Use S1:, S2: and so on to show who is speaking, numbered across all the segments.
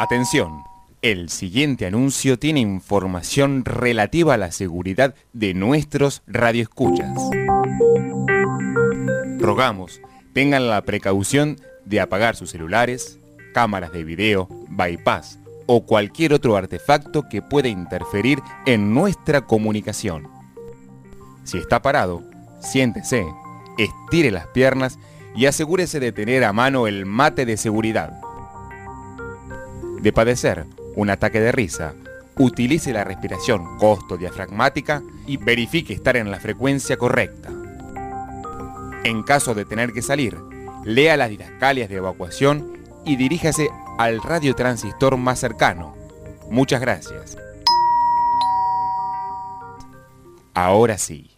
S1: Atención, el siguiente anuncio tiene información relativa a la seguridad de nuestros radioescuchas. Rogamos tengan la precaución de apagar sus celulares, cámaras de video, bypass o cualquier otro artefacto que pueda interferir en nuestra comunicación. Si está parado, siéntese, estire las piernas y asegúrese de tener a mano el mate de seguridad. De padecer un ataque de risa, utilice la respiración costo-diafragmática y verifique estar en la frecuencia correcta. En caso de tener que salir, lea las didascalias de evacuación y diríjase al radiotransistor más cercano. Muchas gracias. Ahora sí,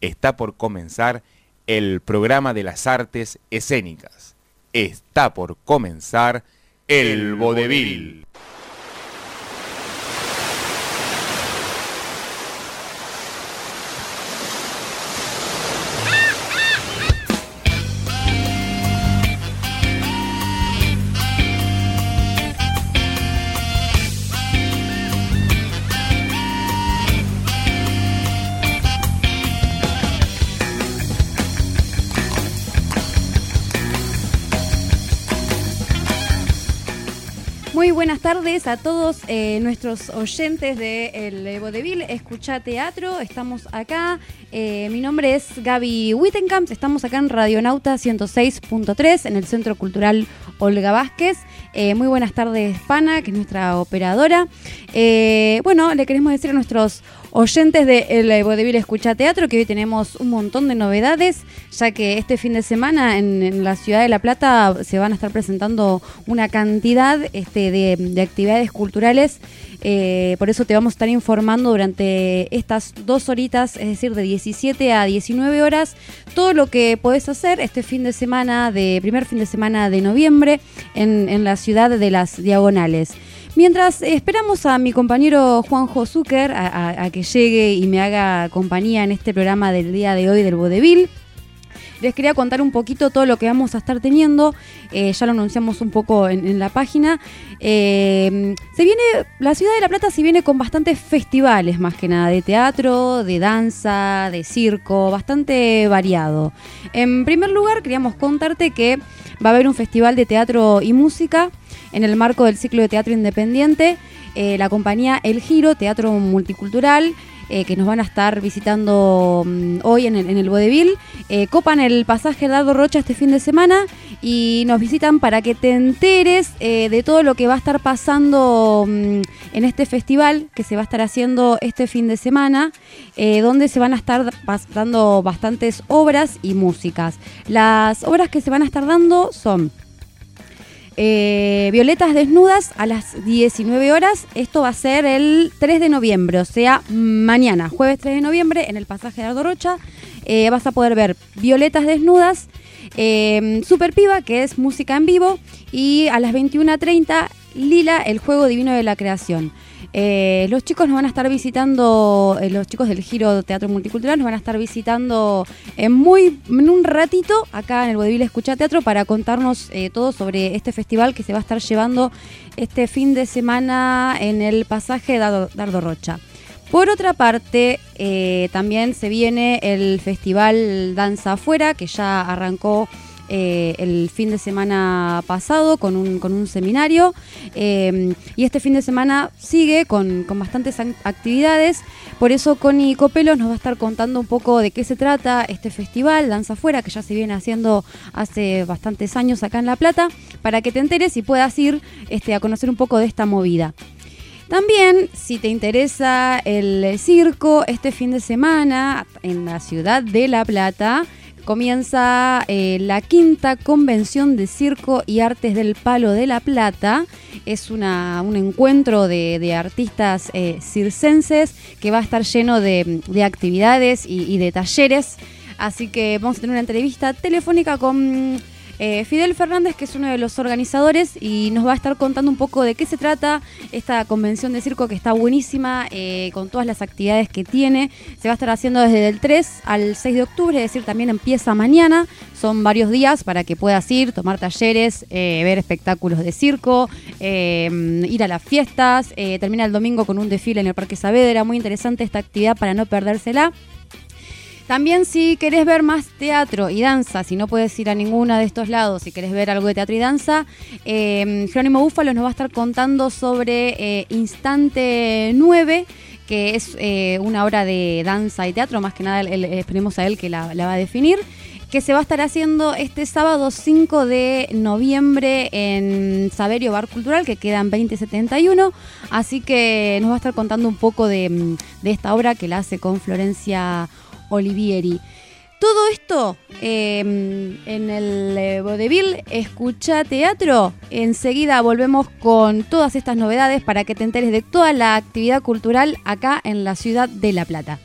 S1: está por comenzar el programa de las artes escénicas. Está por comenzar el vodevil.
S2: Buenas tardes a todos eh, nuestros oyentes de El Vodevil Escucha Teatro. Estamos acá. Eh, mi nombre es Gaby Wittenkamp. Estamos acá en Radionauta 106.3 en el Centro Cultural Olga Vázquez. Eh, muy buenas tardes, Pana, que es nuestra operadora. bueno, le queremos decir a nuestros oyentes de El Vodevil Escucha Teatro, que hoy tenemos un montón de novedades, ya que este fin de semana en, la ciudad de La Plata se van a estar presentando una cantidad este, de, actividades culturales. Eh, por eso te vamos a estar informando durante estas dos horitas, es decir, de 17 a 19 horas, todo lo que podés hacer este fin de semana, de primer fin de semana de noviembre, en, en la ciudad de las Diagonales. Mientras esperamos a mi compañero Juanjo Zucker a, que llegue y me haga compañía en este programa del día de hoy del Vodevil, les quería contar un poquito todo lo que vamos a estar teniendo. Eh, ya lo anunciamos un poco en, la página. Eh, se viene, la ciudad de La Plata se viene con bastantes festivales, más que nada, de teatro, de danza, de circo, bastante variado. En primer lugar, queríamos contarte que va a haber un festival de teatro y música en el marco del ciclo de teatro independiente. Eh, la compañía El Giro, Teatro Multicultural, eh, que nos van a estar visitando mm, hoy en el, en el Vodevil. Eh, copan el pasaje Dardo Rocha este fin de semana y nos visitan para que te enteres de todo lo que va a estar pasando mm, en este festival que se va a estar haciendo este fin de semana, donde se van a estar pasando bastantes obras y músicas. Las obras que se van a estar dando son eh, Violetas Desnudas a las 19 horas. Esto va a ser el 3 de noviembre, o sea, mañana, jueves 3 de noviembre, en el pasaje de Ardo Rocha. Eh, vas a poder ver Violetas Desnudas, eh, Super Piba, que es música en vivo, y a las 21.30, Lila, el juego divino de la creación. Eh, los chicos nos van a estar visitando, eh, los chicos del Giro Teatro Multicultural nos van a estar visitando en muy en un ratito acá en el Vodevil Escucha Teatro para contarnos eh, todo sobre este festival que se va a estar llevando este fin de semana en el pasaje Dardo Rocha. Por otra parte, también se viene el festival Danza Afuera, que ya arrancó eh, el fin de semana pasado con un, con un seminario eh, y este fin de semana sigue con, bastantes actividades. Por eso Connie Copelos nos va a estar contando un poco de qué se trata este festival, Danza Afuera, que ya se viene haciendo hace bastantes años acá en La Plata, para que te enteres y puedas ir este, a conocer un poco de esta movida. También, si te interesa el circo, este fin de semana en la ciudad de La Plata comienza eh, la quinta convención de circo y artes del Palo de la Plata. Es un encuentro de, artistas eh, circenses que va a estar lleno de, actividades y, de talleres. Así que vamos a tener una entrevista telefónica con eh, Fidel Fernández, que es uno de los organizadores, y nos va a estar contando un poco de qué se trata esta convención de circo que está buenísima, eh, con todas las actividades que tiene. Se va a estar haciendo desde el 3 al 6 de octubre, es decir, también empieza mañana. Son varios días para que puedas ir, tomar talleres, eh, ver espectáculos de circo, ir a las fiestas. termina el domingo con un desfile en el Parque Saavedra. Muy interesante esta actividad para no perdérsela. También si querés ver más teatro y danza, si no puedes ir a ninguna de estos lados, si querés ver algo de teatro y danza, eh, Jerónimo Búfalo nos va a estar contando sobre eh, Instante 9 que es eh, una obra de danza y teatro, más que nada esperemos a él que la, va a definir, que se va a estar haciendo este sábado 5 de noviembre en Saberio Bar Cultural, que queda en 2071, así que nos va a estar contando un poco de, de esta obra que la hace con Florencia Olivieri. Todo esto em, en el eh, Vodevil Escucha Teatro. Enseguida volvemos con todas estas novedades para que te enteres de toda la actividad cultural acá en la ciudad de La Plata.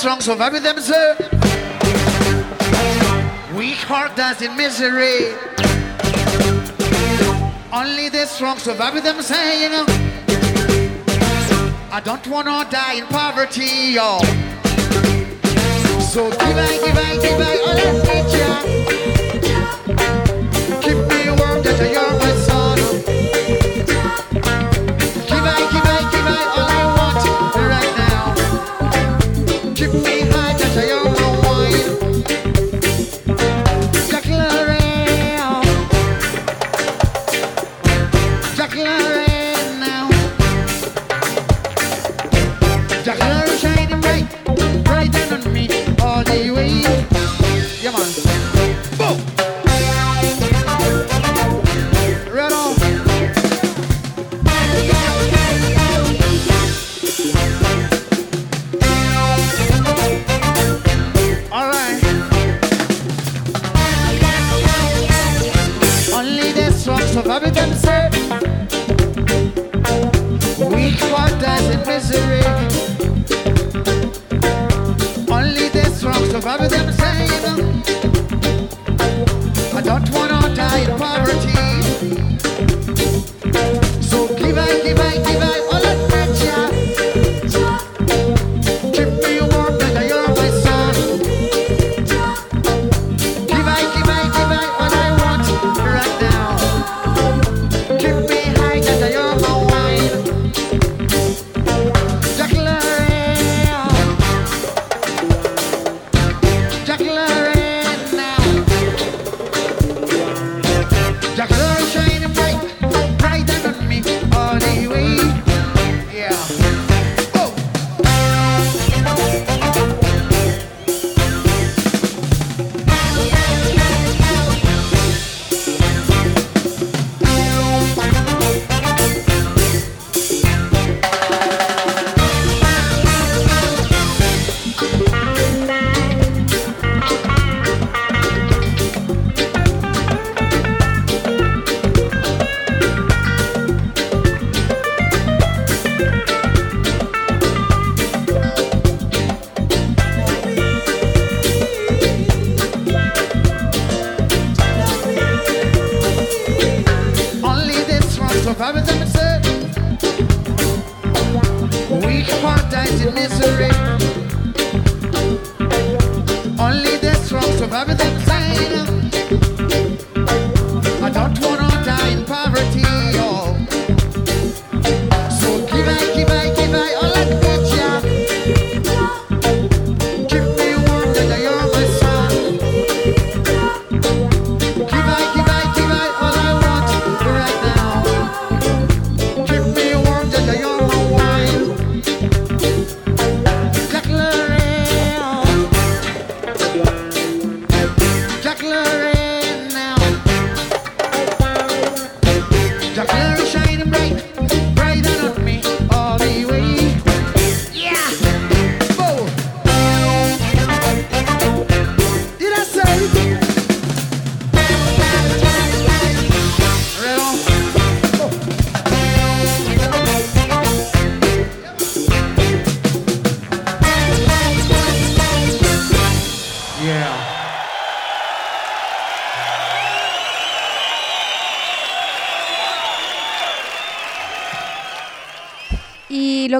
S3: Strong survive themselves. Weak heart dies in misery. Only the strong survive themselves. You know. I don't wanna die in poverty, yo. So give I, give I, give I all I need,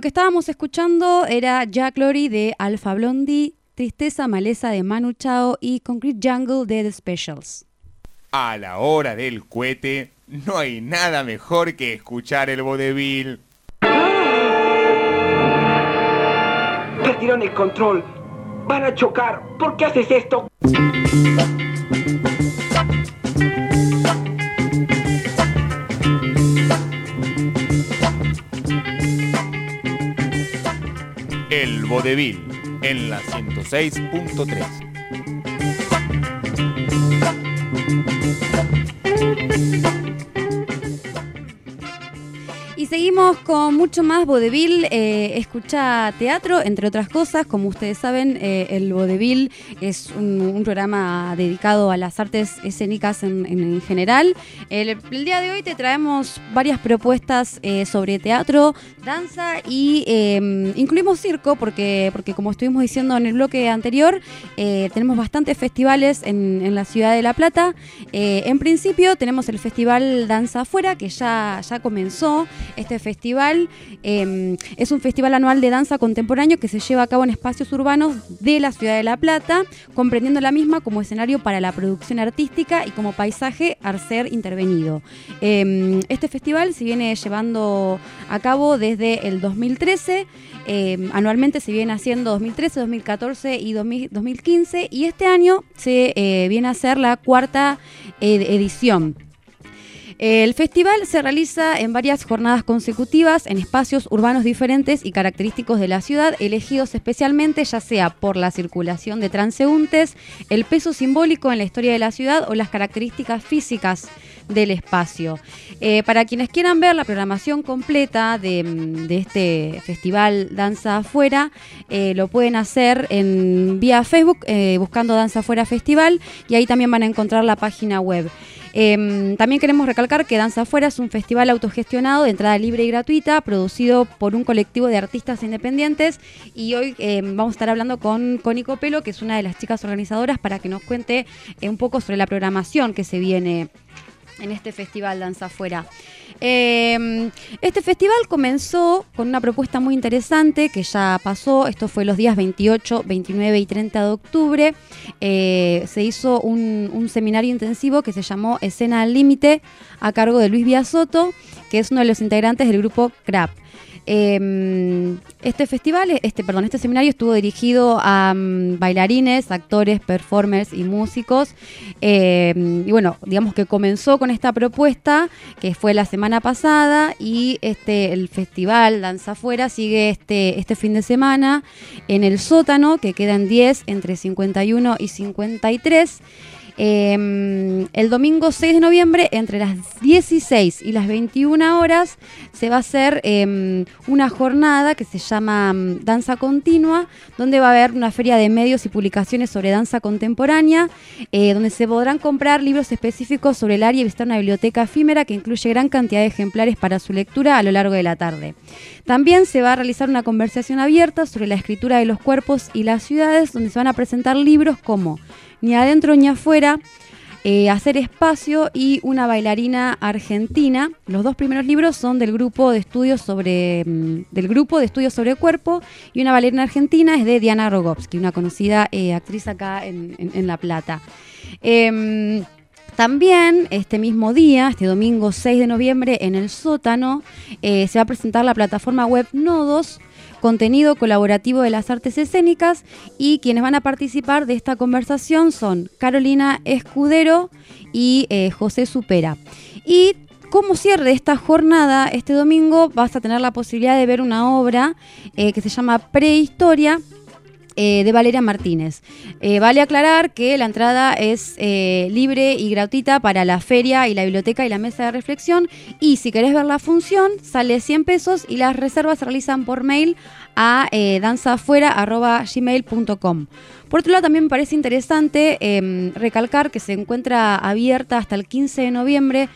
S2: lo que estábamos escuchando era Jack Lorry de Alpha Blondie, Tristeza Maleza de Manu Chao y Concrete Jungle de The Specials.
S1: A la hora del cohete, no hay nada mejor que escuchar el vodevil.
S4: Perdieron el control. Van a chocar. ¿Por qué haces esto?
S1: El vodevil en la 106.3.
S2: Y seguimos con mucho más vodevil. eh, escucha teatro, entre otras cosas. Como ustedes saben, eh, el vodevil es un, programa dedicado a las artes escénicas en, en- en general. El, día de hoy te traemos varias propuestas eh, sobre teatro, danza y eh, incluimos circo, porque, porque como estuvimos diciendo en el bloque anterior, tenemos bastantes festivales en, en la ciudad de La Plata. En principio tenemos el Festival Danza Afuera, que ya, ya comenzó. Este festival eh, es un festival anual de danza contemporáneo que se lleva a cabo en espacios urbanos de la ciudad de La Plata, comprendiendo la misma como escenario para la producción artística y como paisaje al ser intervenido. Eh, este festival se viene llevando a cabo desde el 2013. eh, anualmente se viene haciendo 2013, 2014 y 2000 2015 y este año se eh, viene a hacer la cuarta eh, edición. El festival se realiza en varias jornadas consecutivas en espacios urbanos diferentes y característicos de la ciudad, elegidos especialmente ya sea por la circulación de transeúntes, el peso simbólico en la historia de la ciudad o las características físicas del espacio. Eh, para quienes quieran ver la programación completa de, mm, este festival Danza Afuera, eh, lo pueden hacer en vía Facebook eh, buscando Danza Afuera Festival y ahí también van a encontrar la página web. Eh, también queremos recalcar que Danza Afuera es un festival autogestionado de entrada libre y gratuita, producido por un colectivo de artistas independientes. Y hoy eh, vamos a estar hablando con Connie Copelo, que es una de las chicas organizadoras, para que nos cuente un poco sobre la programación que se viene en este festival Danza Afuera. Eh, este festival comenzó con una propuesta muy interesante que ya pasó, esto fue los días 28, 29 y 30 de octubre. Eh, se hizo un, un seminario intensivo que se llamó Escena al Límite a cargo de Luis Biasotto, que es uno de los integrantes del grupo CRAP. Eh, este festival, este, perdón, este seminario estuvo dirigido a mm, bailarines, actores, performers y músicos. Eh, y bueno, digamos que comenzó con esta propuesta que fue la semana pasada y este el festival Danza Afuera sigue este, este fin de semana en el sótano que quedan 10 entre 51 y 53. Eh, el domingo 6 de noviembre, entre las 16 y las 21 horas, se va a hacer eh, una jornada que se llama mm, Danza Continua, donde va a haber una feria de medios y publicaciones sobre danza contemporánea, eh, donde se podrán comprar libros específicos sobre el área y visitar una biblioteca efímera que incluye gran cantidad de ejemplares para su lectura a lo largo de la tarde. También se va a realizar una conversación abierta sobre la escritura de los cuerpos y las ciudades, donde se van a presentar libros como Ni adentro ni afuera, eh, Hacer espacio y una bailarina argentina. Los dos primeros libros son del grupo de estudios sobre mm, del grupo de estudios sobre cuerpo y una bailarina argentina es de Diana Rogovsky, una conocida eh, actriz acá en, en- en La Plata. Em, también este mismo día, este domingo 6 de noviembre, en el sótano, eh, se va a presentar la plataforma web Nodos, contenido colaborativo de las artes escénicas, y quienes van a participar de esta conversación son Carolina Escudero y eh, José Supera. Y como cierre esta jornada, este domingo vas a tener la posibilidad de ver una obra eh, que se llama Prehistoria, eh, de Valeria Martínez. Eh, vale aclarar que la entrada es eh, libre y gratuita para la feria y la biblioteca y la mesa de reflexión. Y si querés ver la función, sale 100 pesos y las reservas se realizan por mail a danzaafuera.gmail.com. Por otro lado, también me parece interesante eh, recalcar que se encuentra abierta hasta el 15 de noviembre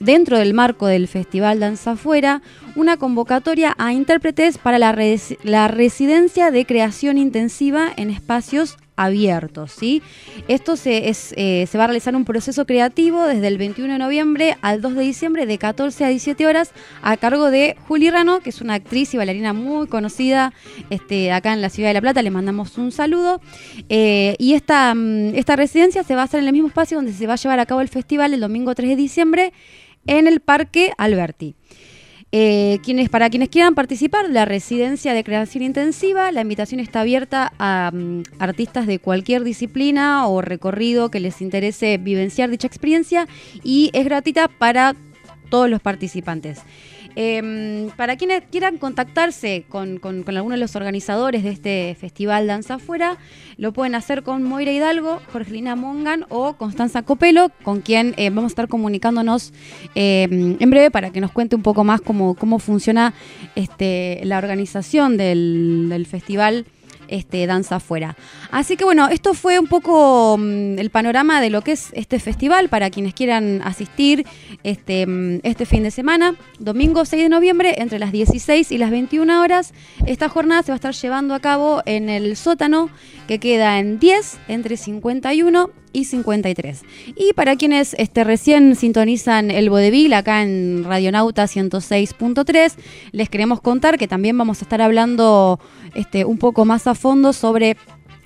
S2: dentro del marco del Festival Danza Afuera, una convocatoria a intérpretes para la, res- la residencia de creación intensiva en espacios abiertos. ¿sí? Esto se, eh, va a realizar un proceso creativo desde el 21 de noviembre al 2 de diciembre de 14 a 17 horas a cargo de Juli Rano, que es una actriz y bailarina muy conocida este, acá en la ciudad de La Plata. Le mandamos un saludo. Eh, y esta, mm, esta residencia se va a hacer en el mismo espacio donde se va a llevar a cabo el festival el domingo 3 de diciembre en el Parque Alberti. Eh, quienes, para quienes quieran participar, la residencia de creación intensiva, la invitación está abierta a mm, artistas de cualquier disciplina o recorrido que les interese vivenciar dicha experiencia y es gratuita para todos los participantes. Em, para quienes quieran contactarse con, con- alguno de los organizadores de este festival Danza Afuera, lo pueden hacer con Moira Hidalgo, Jorgelina Mongan o Constanza Copelo, con quien eh, vamos a estar comunicándonos eh, en breve para que nos cuente un poco más cómo, cómo funciona este, la organización del festival este, Danza Afuera. Así que bueno, esto fue un poco mm, el panorama de lo que es este festival para quienes quieran asistir este, mm, este fin de semana, domingo 6 de noviembre, entre las 16 y las 21 horas. Esta jornada se va a estar llevando a cabo en el sótano que queda en 10, entre 51 y 53. Y para quienes este, recién sintonizan el vodevil acá en Radionauta 106.3, les queremos contar que también vamos a estar hablando este, un poco más a fondo sobre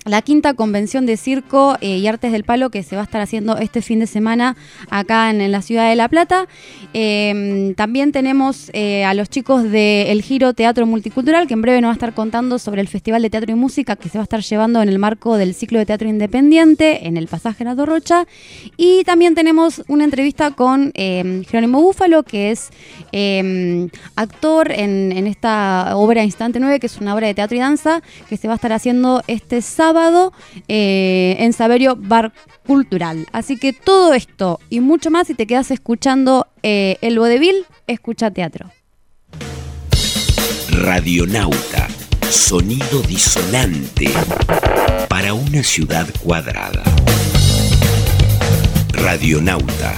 S2: la quinta convención de circo eh, y artes del palo que se va a estar haciendo este fin de semana acá en, la ciudad de La Plata. Eh, también tenemos eh, a los chicos de El Giro Teatro Multicultural que en breve nos va a estar contando sobre el Festival de Teatro y Música que se va a estar llevando en el marco del ciclo de teatro independiente en el pasaje Gerardo Rocha. Y también tenemos una entrevista con eh, Jerónimo Búfalo que es eh, actor en, en esta obra Instante 9 que es una obra de teatro y danza que se va a estar haciendo este sábado eh, en Saberio Bar Cultural. Así que todo esto y mucho más, si te quedas escuchando eh, el vodevil, escucha teatro.
S5: Radionauta. Sonido disonante para una ciudad cuadrada. Radionauta.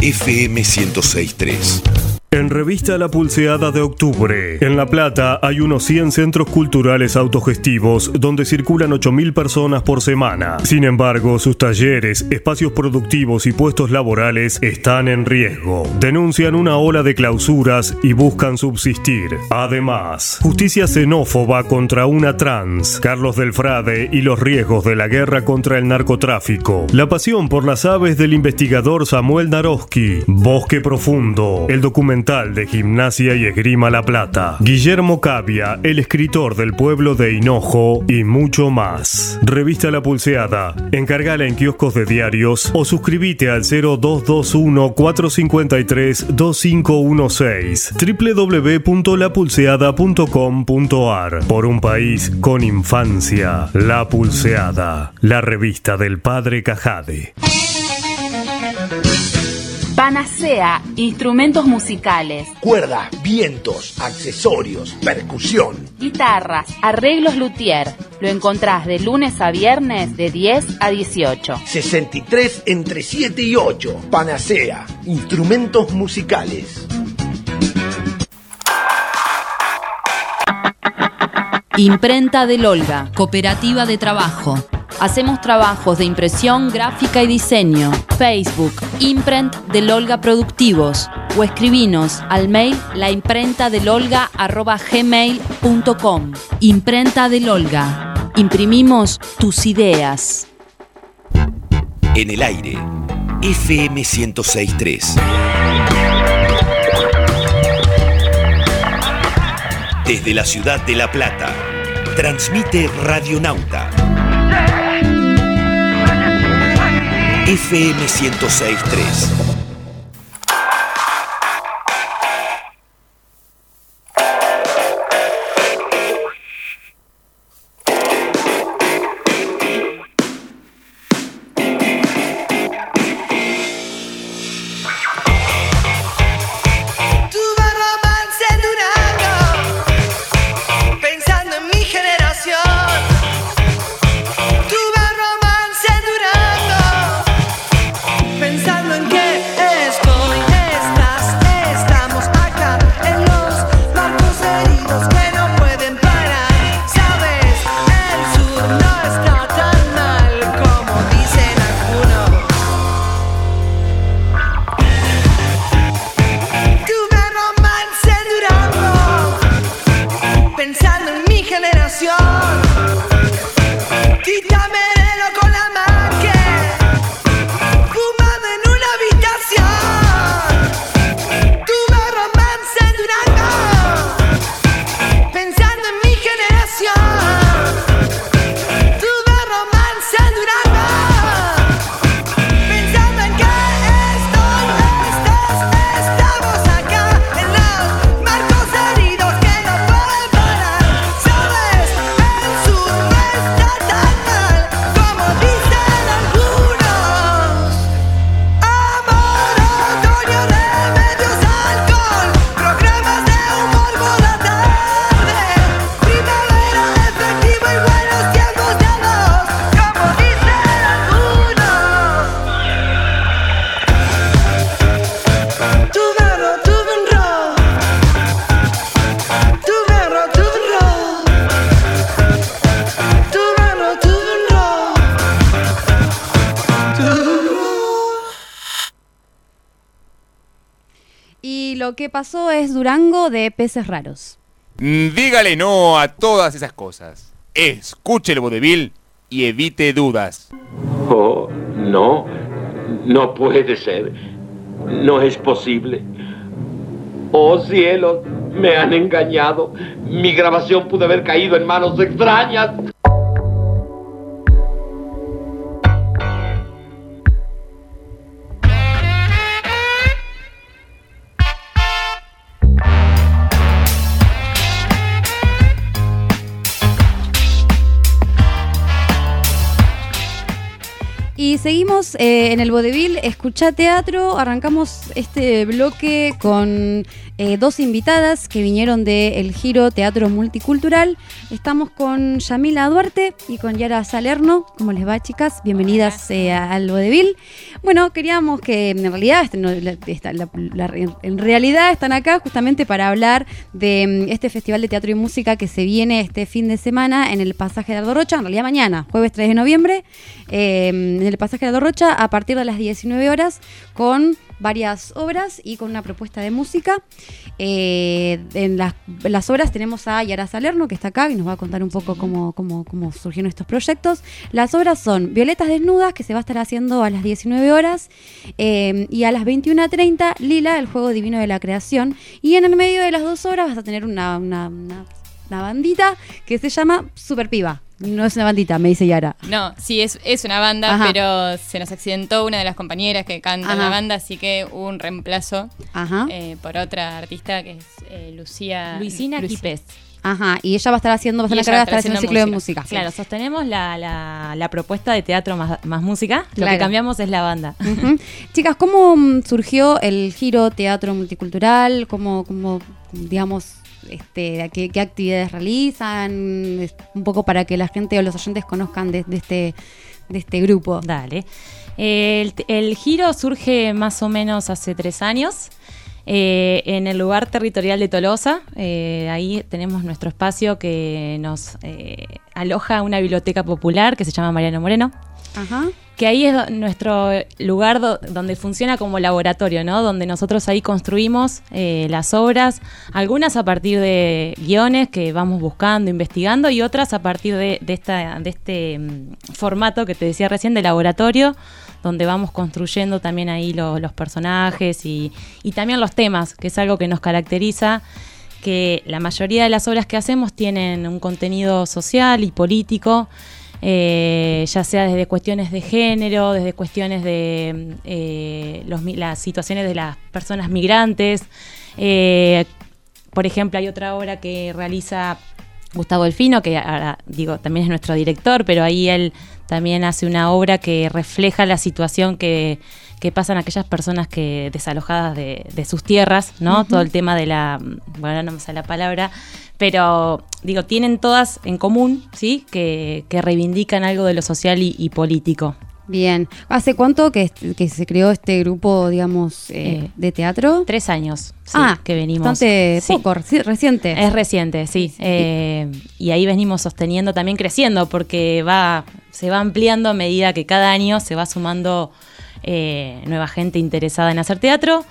S5: FM 1063.
S6: En Revista La Pulseada de Octubre, en La Plata hay unos 100 centros culturales autogestivos donde circulan 8.000 personas por semana. Sin embargo, sus talleres, espacios productivos y puestos laborales están en riesgo. Denuncian una ola de clausuras y buscan subsistir. Además, justicia xenófoba contra una trans, Carlos del Frade y los riesgos de la guerra contra el narcotráfico. La pasión por las aves del investigador Samuel Naroski. Bosque Profundo, el documental de Gimnasia y Esgrima La Plata. Guillermo Cavia, el escritor del pueblo de Hinojo y mucho más. Revista La Pulseada. Encargala en kioscos de diarios o suscríbete al 0221 453 2516 www.lapulseada.com.ar Por un país con infancia. La Pulseada. La revista del padre Cajade.
S7: Panacea, instrumentos musicales,
S8: Cuerdas, vientos, accesorios, percusión.
S7: guitarras, arreglos luthier. Lo encontrás de lunes a viernes de 10 a 18.
S8: 63 entre 7 y 8. Panacea, instrumentos musicales.
S9: Imprenta del Olga, Cooperativa de Trabajo. Hacemos trabajos de impresión, gráfica y diseño. Facebook, Imprent del Olga Productivos. O escribinos al mail laimprentadelolga.gmail.com Imprenta del Olga. Imprimimos tus ideas.
S5: En el aire. FM 1063. Desde la ciudad de La Plata. Transmite Radionauta. FM 1063.
S2: Pasó es Durango de peces raros.
S1: Mm, Dígale no a todas esas cosas. Escuche el vodevil y evite dudas.
S10: Oh, no, no puede ser. No es posible. Oh cielos, me han engañado. Mi grabación pudo haber caído en manos extrañas.
S2: Seguimos eh, en el vodevil, escucha teatro, arrancamos este bloque con eh, dos invitadas que vinieron de El Giro Teatro Multicultural. Estamos con Yamila Duarte y con Yara Salerno. ¿Cómo les va, chicas? Bienvenidas eh, al vodevil. Bueno, queríamos que en realidad, este, en realidad están acá justamente para hablar de mm, este Festival de Teatro y Música que se viene este fin de semana en el pasaje de Aldo Rocha, en realidad mañana, jueves 3 de noviembre, eh, en el pasaje de Aldo Rocha a partir de las 19 horas con varias obras y con una propuesta de música. Eh, en, las, obras tenemos a Yara Salerno, que está acá, y nos va a contar un poco cómo, cómo, cómo surgieron estos proyectos. Las obras son Violetas Desnudas, que se va a estar haciendo a las 19 horas, eh, y a las 21.30 Lila, el juego divino de la creación. Y en el medio de las dos obras vas a tener una- una bandita que se llama Super Piba. No es una bandita, me dice Yara.
S11: No, sí, es, es una banda,
S2: Ajá.
S11: pero se nos accidentó una de las compañeras que canta en la banda, así que hubo un reemplazo
S2: Ajá.
S11: eh, por otra artista que es eh, Lucía.
S12: Luisina
S11: Luci-
S12: Quipés.
S2: Ajá, y ella va a estar haciendo, va a estar encargada de estar haciendo un ciclo de música.
S12: Claro, sostenemos la, la- la propuesta de teatro más, más música. Lo
S2: Claro.
S12: que cambiamos es la banda.
S2: Chicas, ¿cómo mm, surgió el giro teatro multicultural? ¿Cómo, cómo digamos, este, qué, actividades realizan? Un poco para que la gente o los oyentes conozcan de, este, de este grupo.
S12: Dale. El, el giro surge más o menos hace tres años. eh, en el lugar territorial de Tolosa, Eh, ahí tenemos nuestro espacio que nos eh, aloja una biblioteca popular que se llama Mariano Moreno.
S2: Ajá.
S12: que ahí es nuestro lugar do- donde funciona como laboratorio, ¿no? Donde nosotros ahí construimos eh, las obras, algunas a partir de guiones que vamos buscando, investigando, y otras a partir de, esta, de este mm, formato que te decía recién de laboratorio, donde vamos construyendo también ahí lo- los personajes y, y también los temas, que es algo que nos caracteriza que la mayoría de las obras que hacemos tienen un contenido social y político, eh, ya sea desde cuestiones de género, desde cuestiones de eh, las situaciones de las personas migrantes. Eh, por ejemplo, hay otra obra que realiza Gustavo Delfino, que ahora digo, también es nuestro director, pero ahí él también hace una obra que refleja la situación que, que pasan aquellas personas que desalojadas de, de sus tierras, ¿no? Todo el tema de la, bueno, no me sale la palabra, pero digo, tienen todas en común, ¿sí? Que, que reivindican algo de lo social y, y político.
S2: Bien. ¿Hace cuánto que, que se creó este grupo, digamos, eh,
S12: Eh,
S2: de teatro?
S12: Tres años sí,
S2: ah,
S12: que venimos.
S2: Bastante
S12: Sí.
S2: poco, reci- reciente.
S12: Es reciente, sí. Eh, y ahí venimos sosteniendo, también creciendo, porque va, se va ampliando a medida que cada año se va sumando eh, nueva gente interesada en hacer teatro.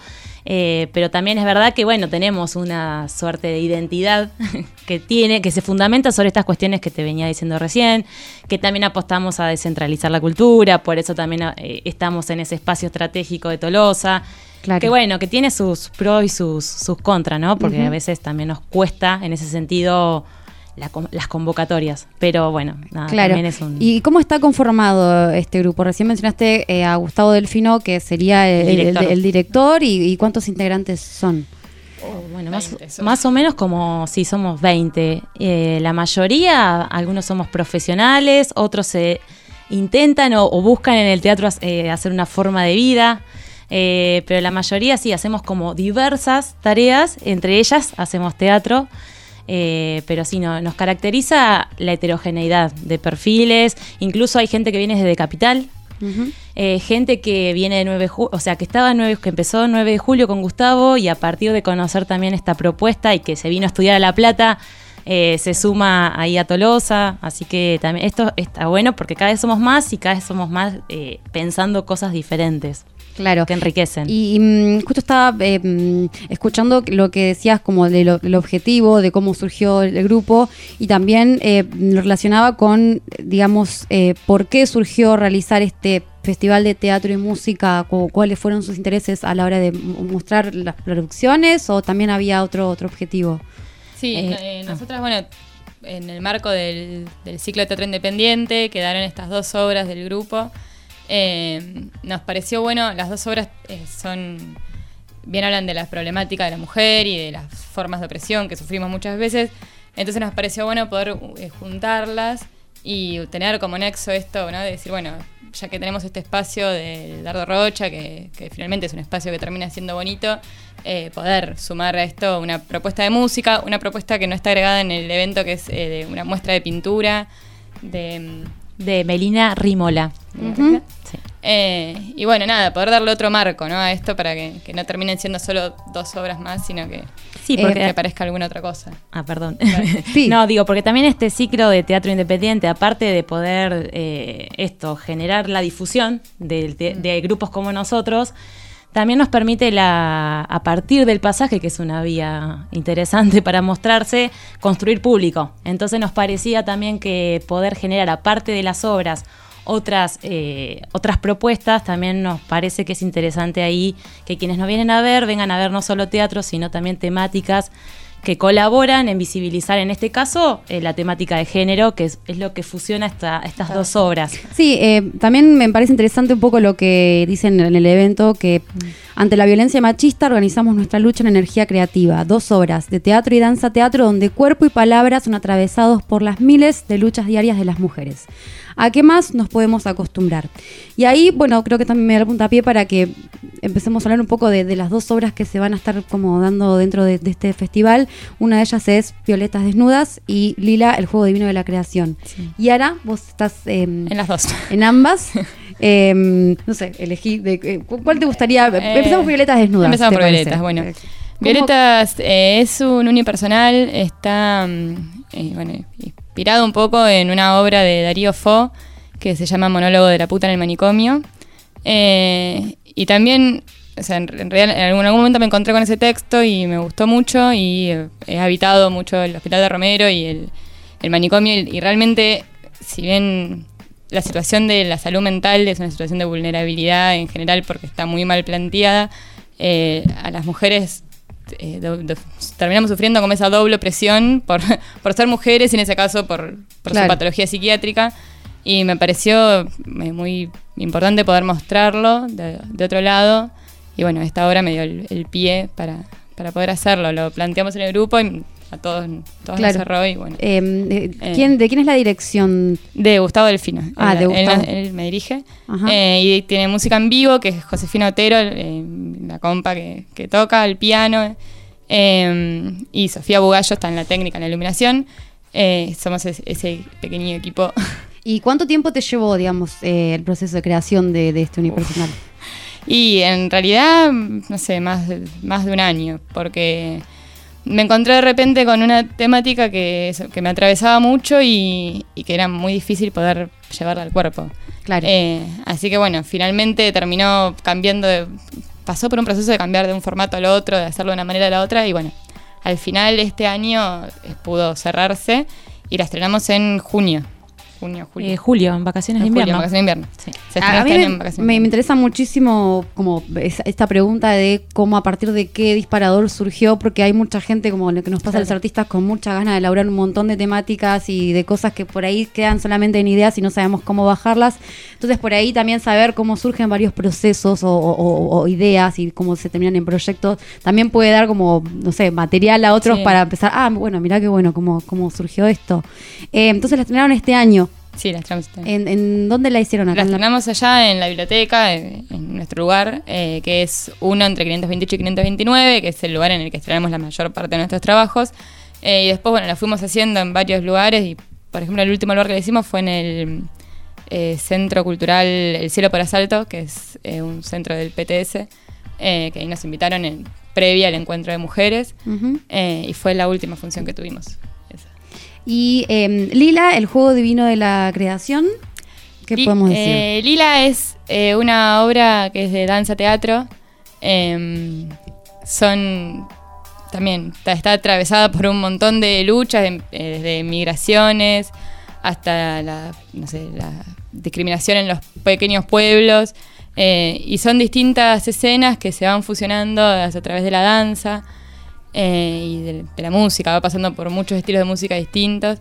S12: Eh, pero también es verdad que, bueno, tenemos una suerte de identidad que tiene, que se fundamenta sobre estas cuestiones que te venía diciendo recién, que también apostamos a descentralizar la cultura, por eso también eh, estamos en ese espacio estratégico de Tolosa.
S2: Claro.
S12: Que bueno, que tiene sus pros y sus, sus contras, ¿no? Porque a veces también nos cuesta en ese sentido la las convocatorias. Pero bueno, nada,
S2: Claro.
S12: también es un
S2: ¿Y cómo está conformado este grupo? Recién mencionaste eh, a Gustavo Delfino, que sería el, el-
S12: Director.
S2: el director, y, y cuántos integrantes son?
S12: Bueno, más, más o menos como si somos 20. Eh, la mayoría, algunos somos profesionales, otros se intentan o, o buscan en el teatro eh, hacer una forma de vida. Eh, pero la mayoría sí, hacemos como diversas tareas, entre ellas hacemos teatro. Eh, pero sí, no, nos caracteriza la heterogeneidad de perfiles. Incluso hay gente que viene desde Capital, eh, gente que viene de 9 de julio, o sea, que estaba 9, que empezó 9 de julio con Gustavo y a partir de conocer también esta propuesta y que se vino a estudiar a La Plata, eh, se suma ahí a Tolosa. Así que también esto está bueno porque cada vez somos más y cada vez somos más eh, pensando cosas diferentes.
S2: Claro.
S12: que enriquecen.
S2: Y mm, justo estaba eh, mm, escuchando lo que decías como del objetivo, de cómo surgió el grupo y también eh, lo relacionaba con, digamos, eh, por qué surgió realizar este festival de teatro y música, cu- cuáles fueron sus intereses a la hora de mostrar las producciones o también había otro, otro objetivo.
S11: Sí,
S2: Eh,
S11: eh, nosotras, bueno, en el marco del, del ciclo de teatro independiente quedaron estas dos obras del grupo. Eh, nos pareció bueno, las dos obras eh, son, bien hablan de la problemática de la mujer y de las formas de opresión que sufrimos muchas veces. Entonces nos pareció bueno poder eh, juntarlas y tener como nexo esto, ¿no? De decir, bueno, ya que tenemos este espacio de Dardo Rocha, que, finalmente es un espacio que termina siendo bonito, poder sumar a esto una propuesta de música, una propuesta que no está agregada en el evento, que es una muestra de pintura, de...
S12: De Melina Rímola.
S11: Ujú. Eh, y bueno, nada, poder darle otro marco ¿no? a esto para que, que no terminen siendo solo dos obras más, sino que,
S12: Sí,
S11: eh,
S12: porque-
S11: que aparezca alguna otra cosa.
S12: Ah, perdón. No, digo, porque también este ciclo de teatro independiente, aparte de poder eh, esto, generar la difusión de, de- de grupos como nosotros, también nos permite la, a partir del pasaje, que es una vía interesante para mostrarse, construir público. Entonces nos parecía también que poder generar, aparte de las obras, otras, eh, otras propuestas, también nos parece que es interesante ahí que quienes nos vienen a ver vengan a ver no solo teatro, sino también temáticas que colaboran en visibilizar, en este caso, eh, la temática de género, que es, es lo que fusiona esta- estas dos obras.
S2: Sí, eh, también me parece interesante un poco lo que dicen en el evento, que ante la violencia machista organizamos nuestra lucha en energía creativa, dos obras de teatro y danza teatro donde cuerpo y palabra son atravesados por las miles de luchas diarias de las mujeres. ¿A qué más nos podemos acostumbrar? Y ahí, bueno, creo que también me da puntapié para que empecemos a hablar un poco de, de las dos obras que se van a estar como dando dentro de, de este festival. Una de ellas es Violetas Desnudas y Lila, el juego divino de la creación. Y Ara, vos estás... en
S11: las dos.
S2: En ambas. Em, no sé, elegí. De, eh, cu- ¿Cuál te gustaría?
S11: Eh,
S2: empezamos por Violetas Desnudas.
S11: Empezamos
S2: ¿te
S11: por? Violetas, bueno.
S2: ¿Cómo-
S11: Violetas eh, es un unipersonal, está mm, eh, bueno, inspirado un poco en una obra de Darío Fo que se llama Monólogo de la puta en el manicomio. Eh, y también, o sea, en, en en algún, en algún momento me encontré con ese texto y me gustó mucho y eh, he habitado mucho el Hospital de Romero y el, manicomio y, y realmente, si bien la situación de la salud mental es una situación de vulnerabilidad en general porque está muy mal planteada, eh, a las mujeres eh, do- do- terminamos sufriendo como esa doble presión por, por ser mujeres y en ese caso por, por
S2: Claro.
S11: su patología psiquiátrica. Y me pareció eh, muy importante poder mostrarlo de, de otro lado. Y bueno, esta obra me dio el, el pie para, para poder hacerlo. Lo planteamos en el grupo y a todos, todos nos
S2: Claro.
S11: cerró y bueno.
S2: Em, eh,
S11: Eh.
S2: ¿quién, ¿De quién es la dirección?
S11: De Gustavo Delfino.
S2: Ah,
S11: Él-
S2: de Gustavo.
S11: Él, me dirige. Eh, y tiene música en vivo, que es Josefina Otero, eh, la compa que, que toca el piano. Eh, y Sofía Bugallo está en la técnica, en la iluminación. Somos es- ese pequeño equipo.
S2: ¿Y cuánto tiempo te llevó, digamos, eh, el proceso de creación de, de este unipersonal?
S11: Y en realidad, no sé, más de, más de un año, porque me encontré de repente con una temática que, que me atravesaba mucho y, y que era muy difícil poder llevarla al cuerpo.
S2: Claro.
S11: Eh, así que bueno, finalmente terminó cambiando, de- pasó por un proceso de cambiar de un formato al otro, de hacerlo de una manera a la otra y bueno, al final este año pudo cerrarse y la estrenamos en junio. Junio, julio.
S12: Eh, julio, en vacaciones de
S11: En julio,
S12: invierno.
S11: en vacaciones de invierno. Se estrenó
S2: A, a mí
S11: este
S2: me,
S11: año en vacaciones
S2: me- interesa muchísimo como es- esta pregunta de cómo a partir de qué disparador surgió, porque hay mucha gente como lo que nos pasa a los artistas con mucha ganas de elaborar un montón de temáticas y de cosas que por ahí quedan solamente en ideas y no sabemos cómo bajarlas. Entonces por ahí también saber cómo surgen varios procesos o, o- o- o ideas y cómo se terminan en proyectos, también puede dar como, no sé, material a otros
S11: Sí.
S2: para empezar, ah, bueno, mirá qué bueno cómo, cómo surgió esto. Eh, entonces la estrenaron este año.
S11: Sí, la estrenamos este.
S2: ¿En, en dónde la hicieron acá?
S11: La
S2: en la-
S11: estrenamos allá en la biblioteca, en nuestro lugar, eh, que es uno entre 528 y 529, que es el lugar en el que estrenamos la mayor parte de nuestros trabajos. Eh, y después, bueno, la fuimos haciendo en varios lugares. Y, por ejemplo, el último lugar que le hicimos fue en el eh, Centro Cultural El Cielo por Asalto, que es un centro del PTS, que ahí nos invitaron en previa al encuentro de mujeres. Y fue la última función que tuvimos.
S2: Y em, Lila, el juego divino de la creación. ¿Qué
S11: Li-
S2: podemos decir?
S11: eh, Lila es eh, una obra que es de danza teatro. Em, son también está, está atravesada por un montón de luchas, em, eh, desde migraciones hasta la, no sé, la discriminación en los pequeños pueblos. eh, y son distintas escenas que se van fusionando a través de la danza eh, y de, de la música, va pasando por muchos estilos de música distintos.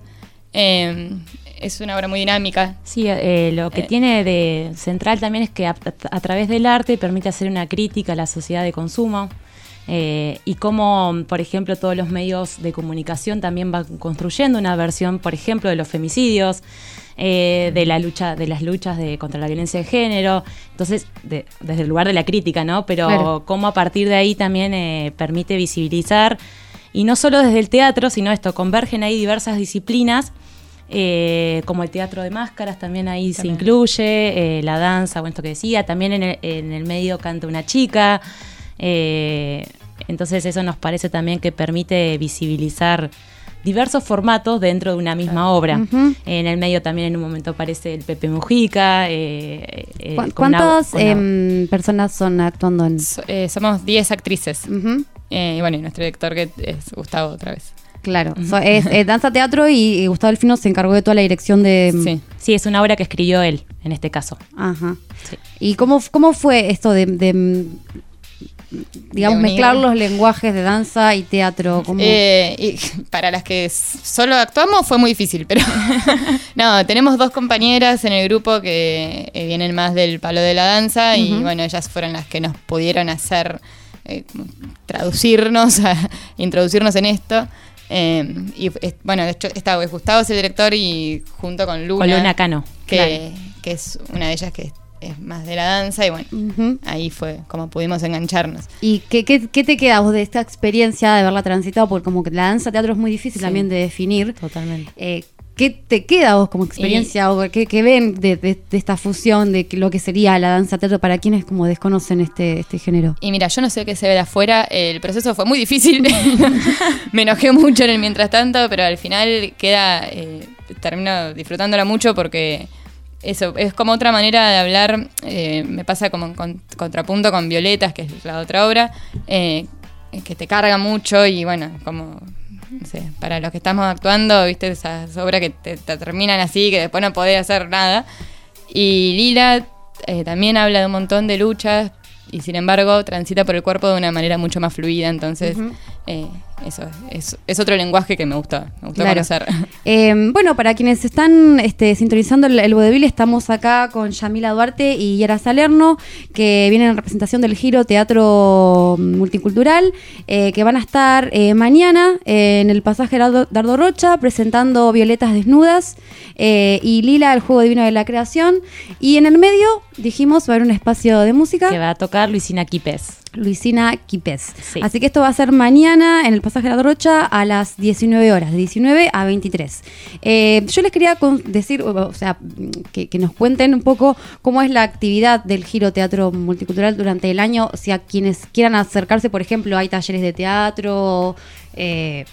S11: Em, es una obra muy dinámica.
S12: Sí, eh, lo que
S11: Eh.
S12: tiene de central también es que a, a través del arte permite hacer una crítica a la sociedad de consumo eh, y cómo, por ejemplo, todos los medios de comunicación también van construyendo una versión, por ejemplo, de los femicidios, eh, de la lucha, de las luchas de, contra la violencia de género. Entonces, de- desde el lugar de la crítica, ¿no? Pero
S2: Claro.
S12: cómo a partir de ahí también eh, permite visibilizar y no solo desde el teatro, sino esto, convergen ahí diversas disciplinas eh, como el teatro de máscaras también ahí se incluye, eh, la danza, bueno, esto que decía, también en el, en el medio canta una chica, eh, entonces eso nos parece también que permite visibilizar diversos formatos dentro de una misma obra. En el medio también en un momento aparece el Pepe Mujica. eh, eh,
S2: ¿Cu-
S12: con una-
S2: ¿Cuántas em, personas son actuando en...?
S11: So- eh, somos 10 actrices. Eh, y bueno, y nuestro director que es Gustavo otra vez.
S2: Claro, so- es, es danza teatro y, y Gustavo Delfino se encargó de toda la dirección de...
S12: Sí. Sí, es una obra que escribió él, en este caso.
S2: Ajá. ¿Y cómo, cómo fue esto de, de, mm, digamos,
S11: De
S2: mezclar los lenguajes de danza y teatro? ¿Cómo?
S11: Eh, y para las que solo actuamos fue muy difícil, pero no, tenemos dos compañeras en el grupo que eh, vienen más del palo de la danza y bueno, ellas fueron las que nos pudieron hacer eh, traducirnos, a, introducirnos en esto. Eh, y es- bueno, de hecho, está Gustavo es el director y junto con Luna,
S12: Con Luna Cano,
S11: que,
S12: claro.
S11: que es una de ellas que es más de la danza y bueno, ahí fue como pudimos engancharnos.
S2: ¿Y qué, qué, qué te queda vos de esta experiencia de haberla transitado? Porque como que la danza teatro es muy difícil
S12: Sí.
S2: también de definir.
S12: Totalmente.
S2: Eh, ¿Qué te queda vos como experiencia o qué, qué ven de, de- de esta fusión de lo que sería la danza teatro para quienes como desconocen este, este género?
S11: Y mira, yo no sé qué se ve de afuera, el proceso fue muy difícil, me enojé mucho en el mientras tanto, pero al final queda, eh, termino disfrutándola mucho porque eso es como otra manera de hablar, eh, me pasa como con- contrapunto con Violetas, que es la otra obra, eh, que te carga mucho y bueno, como... No sé, para los que estamos actuando, viste, esas obras que te, te terminan así, que después no podés hacer nada. Y Lila eh, también habla de un montón de luchas y sin embargo transita por el cuerpo de una manera mucho más fluida. Entonces. Eh, eso es, es otro lenguaje que me gustó, me gustó
S2: Claro.
S11: conocer.
S2: Eh, bueno, para quienes están este, sintonizando el, el Vodevil, estamos acá con Yamila Duarte y Yara Salerno, que vienen en representación del Giro Teatro Multicultural, eh, que van a estar eh, mañana eh, en el pasaje Dardo, Dardo Rocha presentando Violetas Desnudas eh, y Lila, el Juego Divino de la Creación. Y en el medio, dijimos, va a haber un espacio de música.
S12: Que va a tocar Luisina Quipes.
S2: Luisina Quipes. Así que esto va a ser mañana en el pasaje de la Rocha a las 19 horas, de 19 a 23. Eh, yo les quería decir, o- o sea, que, que nos cuenten un poco cómo es la actividad del Giro Teatro Multicultural durante el año, si a quienes quieran acercarse, por ejemplo, hay talleres de teatro, eh,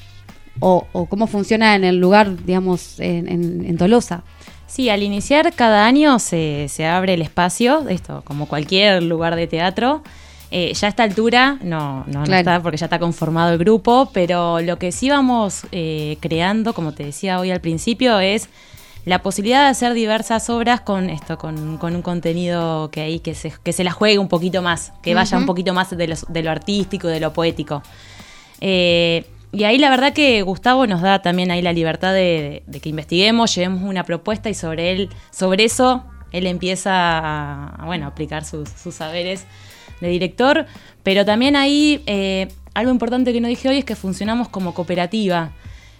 S2: o, o cómo funciona en el lugar, digamos, en, en- en Tolosa.
S12: Sí, al iniciar cada año se, se abre el espacio, esto como cualquier lugar de teatro. Eh, ya a esta altura no, no, está porque ya está conformado el grupo, pero lo que sí vamos eh, creando, como te decía hoy al principio, es la posibilidad de hacer diversas obras con esto, con, con un contenido que ahí que se, que se la juegue un poquito más, que vaya un poquito más de lo, de lo artístico, de lo poético. Eh, y ahí la verdad que Gustavo nos da también ahí la libertad de, de que investiguemos, llevemos una propuesta y sobre él, sobre eso, él empieza a, a, bueno, a aplicar sus, sus saberes de director. Pero también ahí eh, algo importante que no dije hoy es que funcionamos como cooperativa.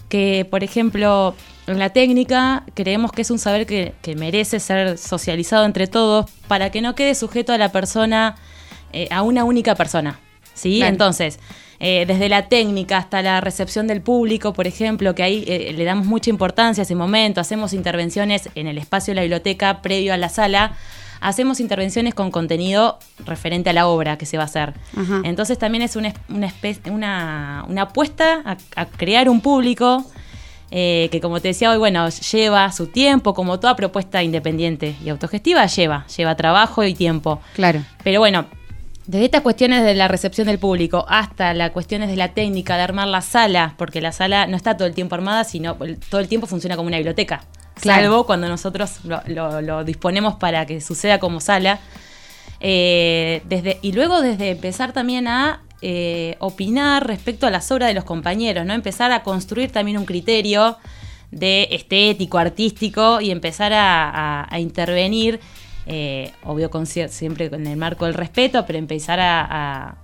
S12: Que, por ejemplo, en la técnica creemos que es un saber que, que merece ser socializado entre todos para que no quede sujeto a la persona, eh, a una única persona. ¿sí? Entonces, eh, desde la técnica hasta la recepción del público, por ejemplo, que ahí eh, le damos mucha importancia a ese momento, hacemos intervenciones en el espacio de la biblioteca previo a la sala, hacemos intervenciones con contenido referente a la obra que se va a hacer.
S2: Ajá.
S12: Entonces también es una, una, una, una apuesta a, a crear un público eh, que como te decía hoy, bueno, lleva su tiempo, como toda propuesta independiente y autogestiva, lleva, lleva trabajo y tiempo.
S2: Claro.
S12: Pero bueno, desde estas cuestiones de la recepción del público hasta las cuestiones de la técnica, de armar la sala, porque la sala no está todo el tiempo armada, sino todo el tiempo funciona como una biblioteca.
S2: Claro.
S12: Salvo cuando nosotros lo, lo- disponemos para que suceda como sala. Eh, desde, y luego desde empezar también a eh, opinar respecto a las obras de los compañeros, ¿no? Empezar a construir también un criterio de estético, artístico y empezar a, a- a intervenir, eh, obvio con siempre en el marco del respeto, pero empezar a-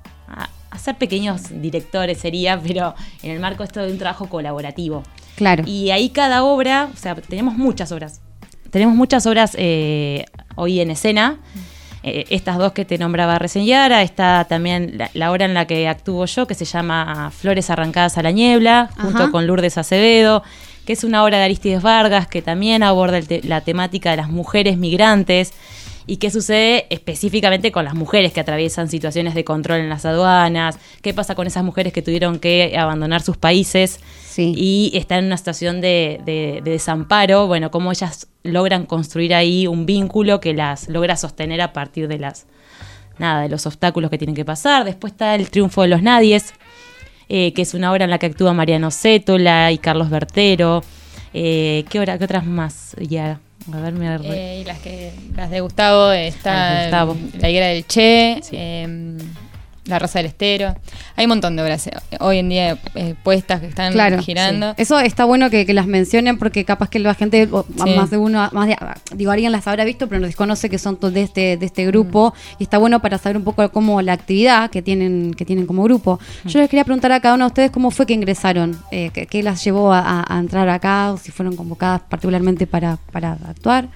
S12: a ser pequeños directores sería, pero en el marco esto de un trabajo colaborativo.
S2: Claro.
S12: Y ahí cada obra, o sea, tenemos muchas obras. Tenemos muchas obras eh, hoy en escena. Eh, estas dos que te nombraba recién Yara, está también la, la obra en la que actúo yo, que se llama Flores arrancadas a la niebla, junto
S2: Ajá.
S12: con Lourdes Acevedo, que es una obra de Aristides Vargas que también aborda te- la temática de las mujeres migrantes y qué sucede específicamente con las mujeres que atraviesan situaciones de control en las aduanas, qué pasa con esas mujeres que tuvieron que abandonar sus países y están en una situación de, de- de desamparo, bueno, cómo ellas logran construir ahí un vínculo que las logra sostener a partir de las nada, de los obstáculos que tienen que pasar. Después está El triunfo de los nadies, eh, que es una obra en la que actúa Mariano Cétola y Carlos Bertero. Eh, ¿qué, hora, ¿Qué otras más? Ya, a ver, me re-
S11: Eh, y las que las de Gustavo está
S12: de Gustavo.
S11: La higuera del Che, em, La Rosa del Estero. Hay un montón de obras eh, hoy en día eh, puestas que están
S2: Claro,
S11: girando.
S2: sí. Eso está bueno que, que las mencionen porque capaz que la gente,
S11: Sí.
S2: más de uno, más de, digo, alguien las habrá visto, pero no desconoce que son todos de este, de este grupo. Y está bueno para saber un poco cómo la actividad que tienen, que tienen como grupo. Yo les quería preguntar a cada uno de ustedes cómo fue que ingresaron, eh, qué, qué las llevó a, a- a entrar acá, o si fueron convocadas particularmente para, para actuar.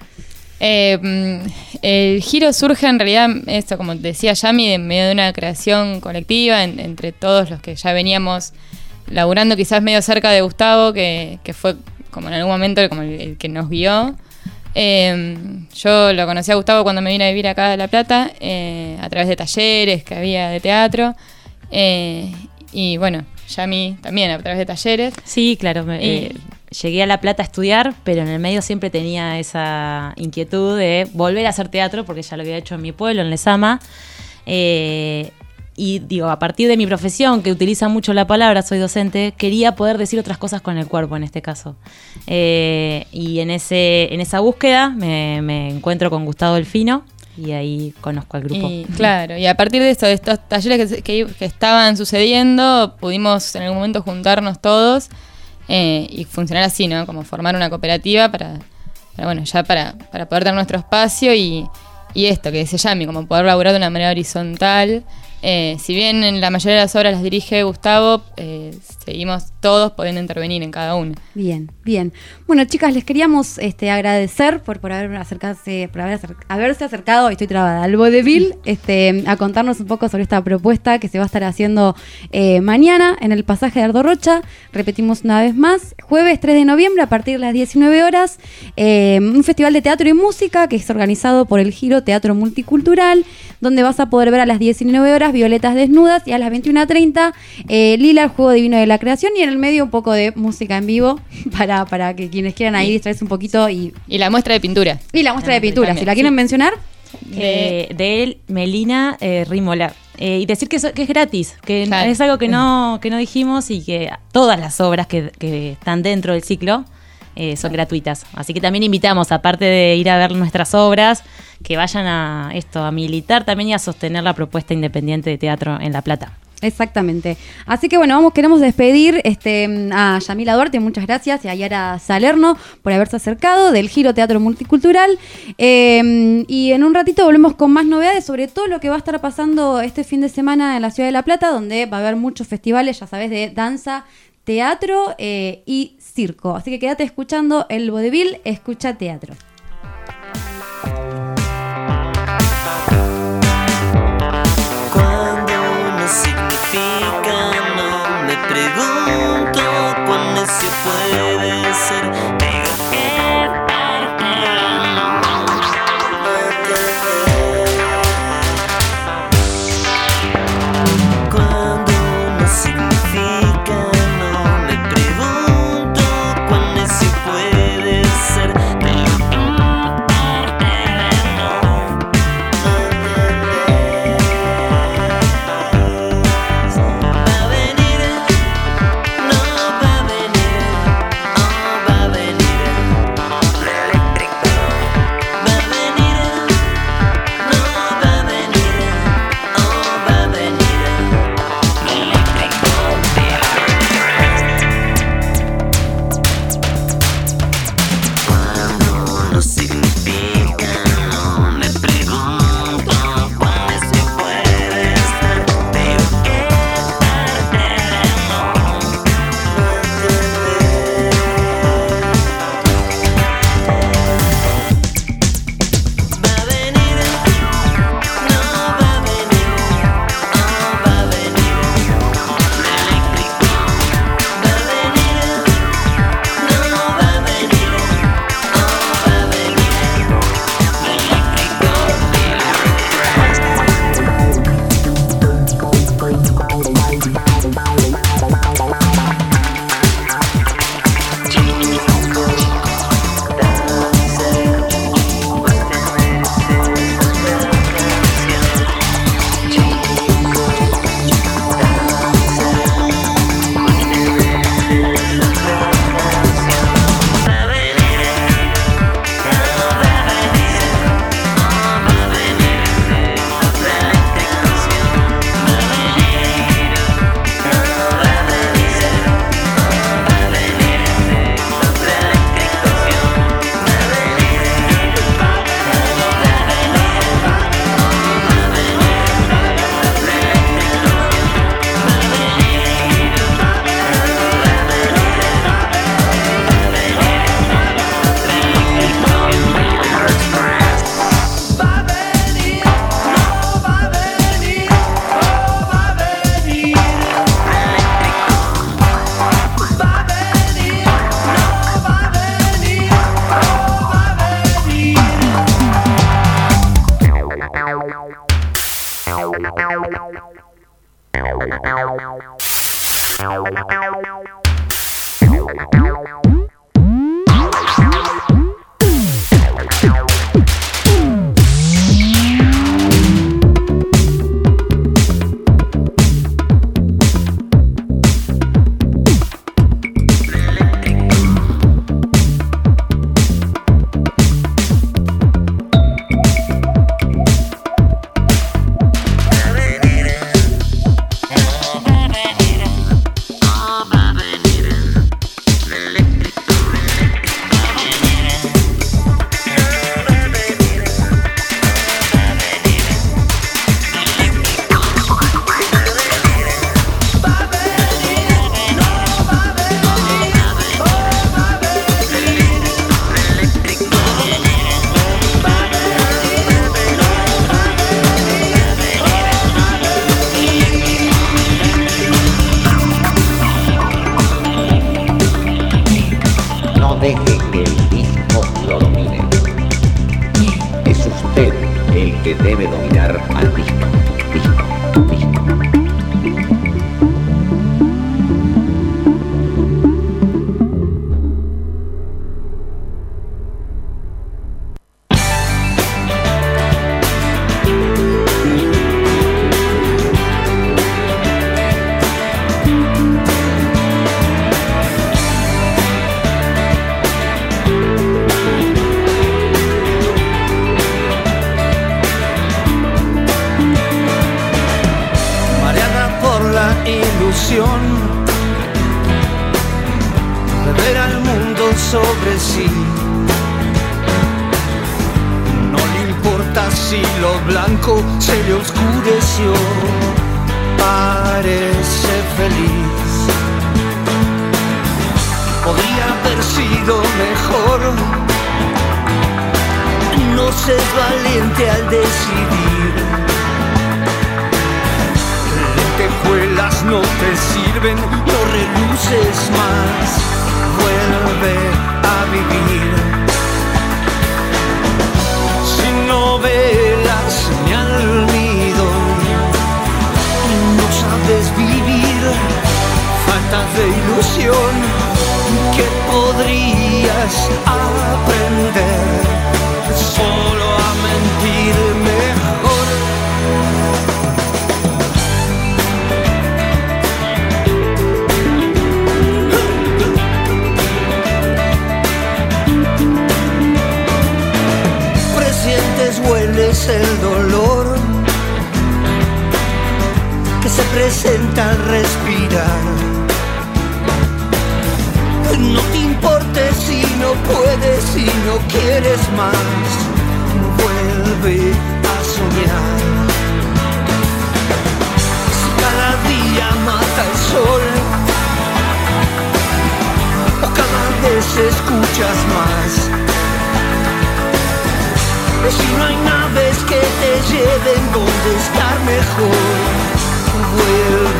S11: Eh, el giro surge en realidad, esto como decía Yami, en medio de una creación colectiva en- entre todos los que ya veníamos laburando quizás medio cerca de Gustavo, que, que fue como en algún momento como el, el que nos guió. Eh, yo lo conocí a Gustavo cuando me vine a vivir acá a La Plata, eh, a través de talleres que había de teatro. Y bueno, Yami también a través de talleres.
S12: Sí, claro. me-
S11: Y-
S12: llegué a La Plata a estudiar, pero en el medio siempre tenía esa inquietud de volver a hacer teatro, porque ya lo había hecho en mi pueblo, en Lesama. Eh, y digo, a partir de mi profesión, que utiliza mucho la palabra, soy docente, quería poder decir otras cosas con el cuerpo en este caso. Eh, y en, ese, en esa búsqueda me, me encuentro con Gustavo Delfino y ahí conozco al grupo.
S11: Y, claro, y a partir de esto, de estos talleres que, que, que estaban sucediendo, pudimos en algún momento juntarnos todos eh, y funcionar así, ¿no? Como formar una cooperativa para, para, bueno, ya para, para poder tener nuestro espacio y, y esto, que se llame, como poder laburar de una manera horizontal. Eh, si bien en la mayoría de las obras las dirige Gustavo, eh, seguimos todos pudiendo intervenir en cada una.
S2: Bien, bien. Bueno, chicas, les queríamos este, agradecer por, por haber acercarse, por haberse acercado, estoy trabada, al vodevil, este, a contarnos un poco sobre esta propuesta que se va a estar haciendo eh, mañana en el pasaje de Ardo Rocha. Repetimos una vez más, jueves 3 de noviembre a partir de las 19 horas, un festival de teatro y música que es organizado por el Giro Teatro Multicultural, donde vas a poder ver a las 19 horas Violetas Desnudas y a las 21.30 eh, Lila, el juego divino de la creación y en el medio un poco de música en vivo para, para que quienes quieran ahí distraerse un poquito y,
S11: Y la muestra de pintura.
S2: y la muestra de pintura,
S12: también,
S2: si la
S12: sí.
S2: quieren mencionar.
S12: Eh, de él, Melina eh, Rímola. Eh, y decir que, eso- que es gratis, que
S11: Claro.
S12: es algo que no, que no dijimos y que todas las obras que, que están dentro del ciclo eh, son gratuitas. Así que también invitamos, aparte de ir a ver nuestras obras, que vayan a esto, a militar también y a sostener la propuesta independiente de teatro en La Plata.
S2: Exactamente. Así que bueno, vamos, queremos despedir este, a Yamila Duarte, muchas gracias, y a Yara Salerno por haberse acercado del Giro Teatro Multicultural. Eh, y en un ratito volvemos con más novedades sobre todo lo que va a estar pasando este fin de semana en la ciudad de La Plata, donde va a haber muchos festivales, ya sabes, de danza, teatro eh, y circo. Así que quédate escuchando el vodevil, escucha teatro.
S13: Cuando no significa, no me pregunto cuán necio puede ser.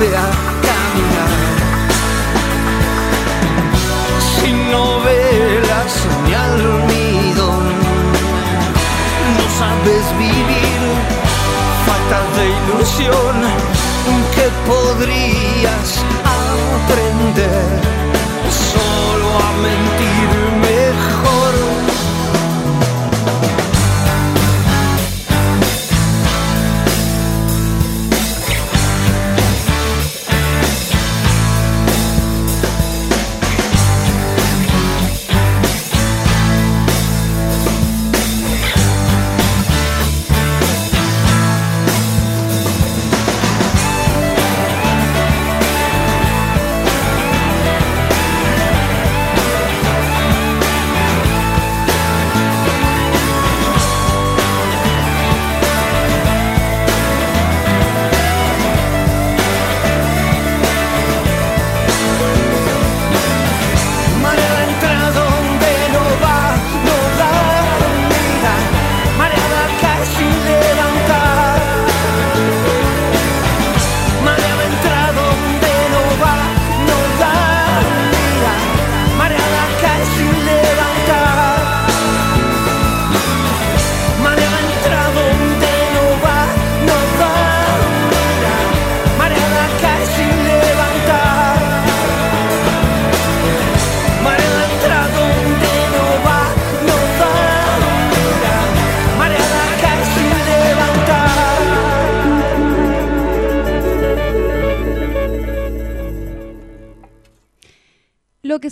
S13: vuelve a caminar. Si no ve la señal dormido, no sabes vivir, falta de ilusión que podrías aprender solo a mentir.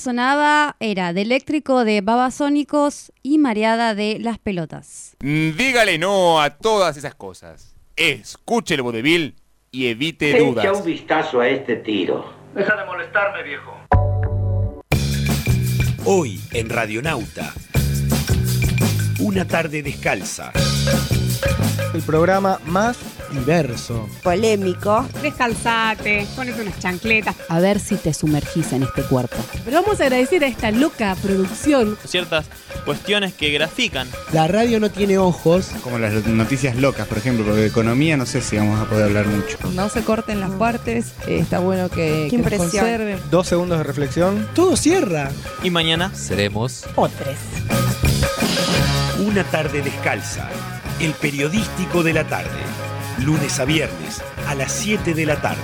S2: Sonaba era de eléctrico de Babasónicos y mareada de las pelotas.
S1: Mm, Dígale no a todas esas cosas. Escuche el vodevil y evite
S10: Echa
S1: dudas.
S10: un vistazo a este tiro.
S14: Deja de molestarme, viejo.
S5: Hoy en Radionauta. Una tarde descalza.
S15: El programa más diverso.
S16: Polémico.
S17: Descalzate, ponete unas chancletas.
S9: A ver si te sumergís en este cuerpo.
S17: Pero vamos a agradecer a esta loca producción.
S18: Ciertas cuestiones que grafican.
S15: La radio no tiene ojos.
S19: Como las noticias locas, por ejemplo, porque de economía no sé si vamos a poder hablar mucho.
S16: No se corten las partes. eh, está bueno que,
S15: Qué
S16: que conserven.
S15: Dos segundos de reflexión. Todo cierra.
S18: Y mañana
S5: seremos
S16: Otros.
S5: Una tarde descalza. El periodístico de la tarde. Lunes a viernes a las 7 de la tarde.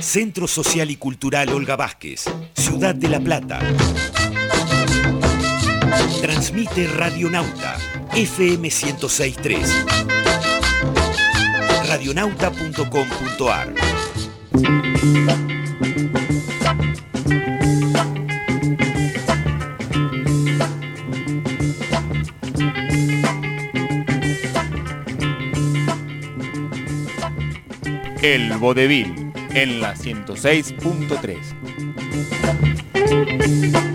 S5: Centro Social y Cultural Olga Vázquez, Ciudad de La Plata. Transmite Radionauta, FM 1063. Radionauta.com.ar
S1: El vodevil en la 106.3.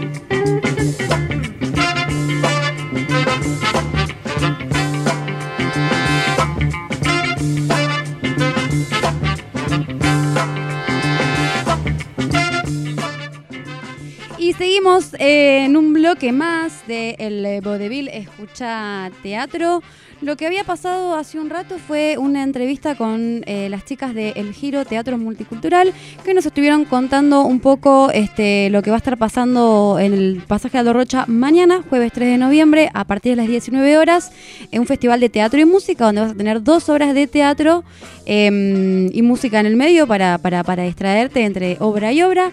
S2: seguimos en un bloque más de El Vodevil Escucha Teatro. Lo que había pasado hace un rato fue una entrevista con eh, las chicas de El Giro Teatro Multicultural que nos estuvieron contando un poco este, lo que va a estar pasando en el pasaje Aldo Rocha mañana, jueves 3 de noviembre, a partir de las 19 horas, en un festival de teatro y música donde vas a tener dos obras de teatro eh, y música en el medio para, para, para distraerte entre obra y obra.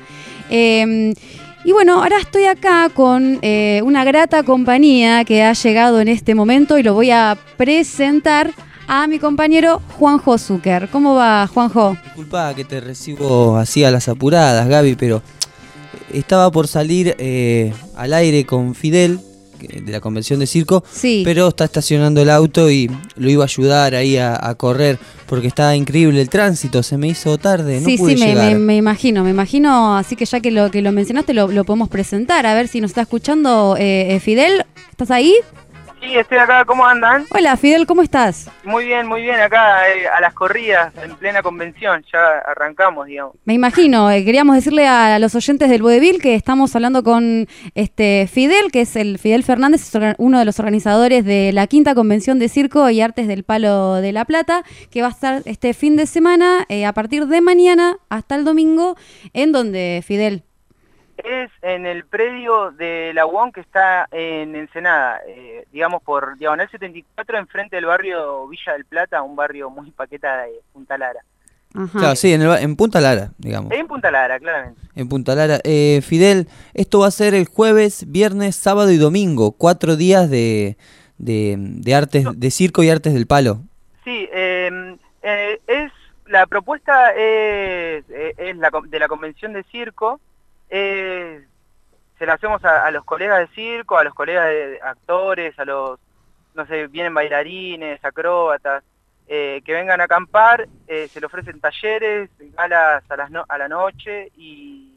S2: Eh, y bueno, ahora estoy acá con eh, una grata compañía que ha llegado en este momento y lo voy a presentar a mi compañero Juanjo Zucker. ¿Cómo va, Juanjo?
S20: Disculpa que te recibo así a las apuradas, Gaby, pero estaba por salir eh, al aire con Fidel de la convención de circo,
S2: Sí.
S20: pero está estacionando el auto y lo iba a ayudar ahí a, a correr porque estaba increíble el tránsito, se me hizo tarde, no
S2: sí,
S20: pude
S2: sí, me,
S20: llegar.
S2: me- me imagino, me imagino. Así que ya que lo que lo mencionaste, lo, lo podemos presentar. A ver si nos está escuchando eh, eh, Fidel. ¿Estás ahí?
S21: Sí, estoy acá, ¿cómo andan?
S2: Hola, Fidel, ¿cómo estás?
S21: Muy bien, muy bien, acá eh, a las corridas, en plena convención, ya arrancamos, digamos.
S2: Me imagino, eh, queríamos decirle a los oyentes del Vodevil que estamos hablando con este Fidel, que es el Fidel Fernández, uno de los organizadores de la quinta convención de circo y artes del Palo de la Plata, que va a estar este fin de semana, eh, a partir de mañana hasta el domingo, en donde Fidel.
S21: Es en el predio de la UON que está en Ensenada, eh, digamos por Diagonal 74, enfrente del barrio Villa del Plata, un barrio muy paqueta de Punta Lara.
S20: Claro, sí, en, el ba- en Punta Lara, digamos.
S21: En Punta Lara, claramente.
S20: En Punta Lara. Eh, Fidel, esto va a ser el jueves, viernes, sábado y domingo. Cuatro días de, de, de artes, de circo y artes del palo.
S21: Sí, eh, eh, es la propuesta es, eh, es la, de la convención de circo. Eh, se la hacemos a, a los colegas de circo, a los colegas de, actores, a los, no sé, vienen bailarines, acróbatas, eh, que vengan a acampar, eh, se le ofrecen talleres, galas a, las no- a la noche y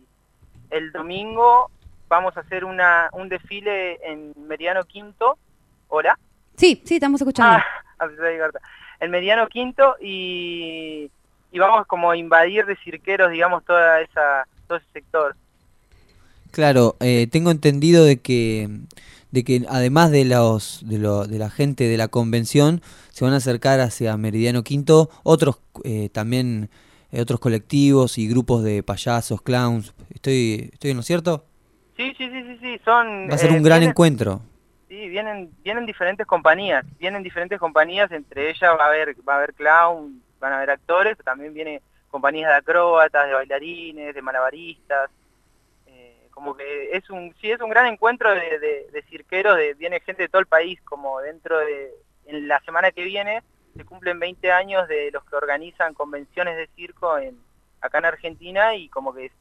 S21: el domingo vamos a hacer una, un desfile en Meridiano Quinto. Hola.
S2: Sí, sí, estamos escuchando.
S21: Ah, a pesar de corta. el mediano quinto y, y vamos como a invadir de cirqueros, digamos, toda esa, todo ese sector.
S20: Claro, eh, tengo entendido de que, de que además de, los, de, lo- de la gente de la convención, se van a acercar hacia Meridiano Quinto otros eh, también eh, otros colectivos y grupos de payasos, clowns. ¿Estoy, estoy en lo cierto?
S21: Sí, sí, sí, sí, sí, son...
S20: Va a ser
S21: eh,
S20: un gran
S21: vienen-
S20: encuentro.
S21: Sí, vienen, vienen diferentes compañías, vienen diferentes compañías, entre ellas va a haber, va a haber clown, van a haber actores, pero también vienen compañías de acróbatas, de bailarines, de malabaristas, como que es un, sí es un gran encuentro de, de- cirqueros, de, viene gente de todo el país, como dentro de, en la semana que viene se cumplen 20 años de los que organizan convenciones de circo en, acá en Argentina y como que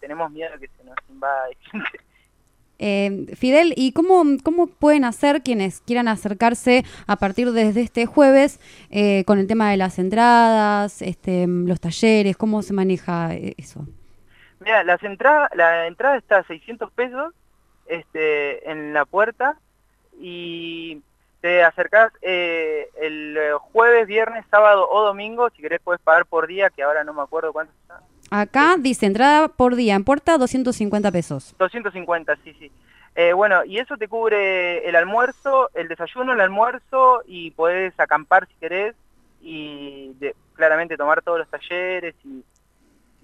S21: tenemos miedo que se nos invada gente.
S2: Eh, Fidel, ¿y cómo, cómo pueden hacer quienes quieran acercarse a partir desde este jueves eh, con el tema de las entradas, este, los talleres? ¿Cómo se maneja eh, eso?
S21: Mira, las entradas, la entrada está a 600 pesos este, en la puerta y te acercás eh, el jueves, viernes, sábado o domingo, si querés puedes pagar por día, que ahora no me acuerdo cuánto está.
S2: Acá dice entrada por día en puerta 250 pesos.
S21: 250, sí, sí. Eh, bueno, y eso te cubre el almuerzo, el desayuno, el almuerzo y podés acampar si querés y de- claramente tomar todos los talleres y,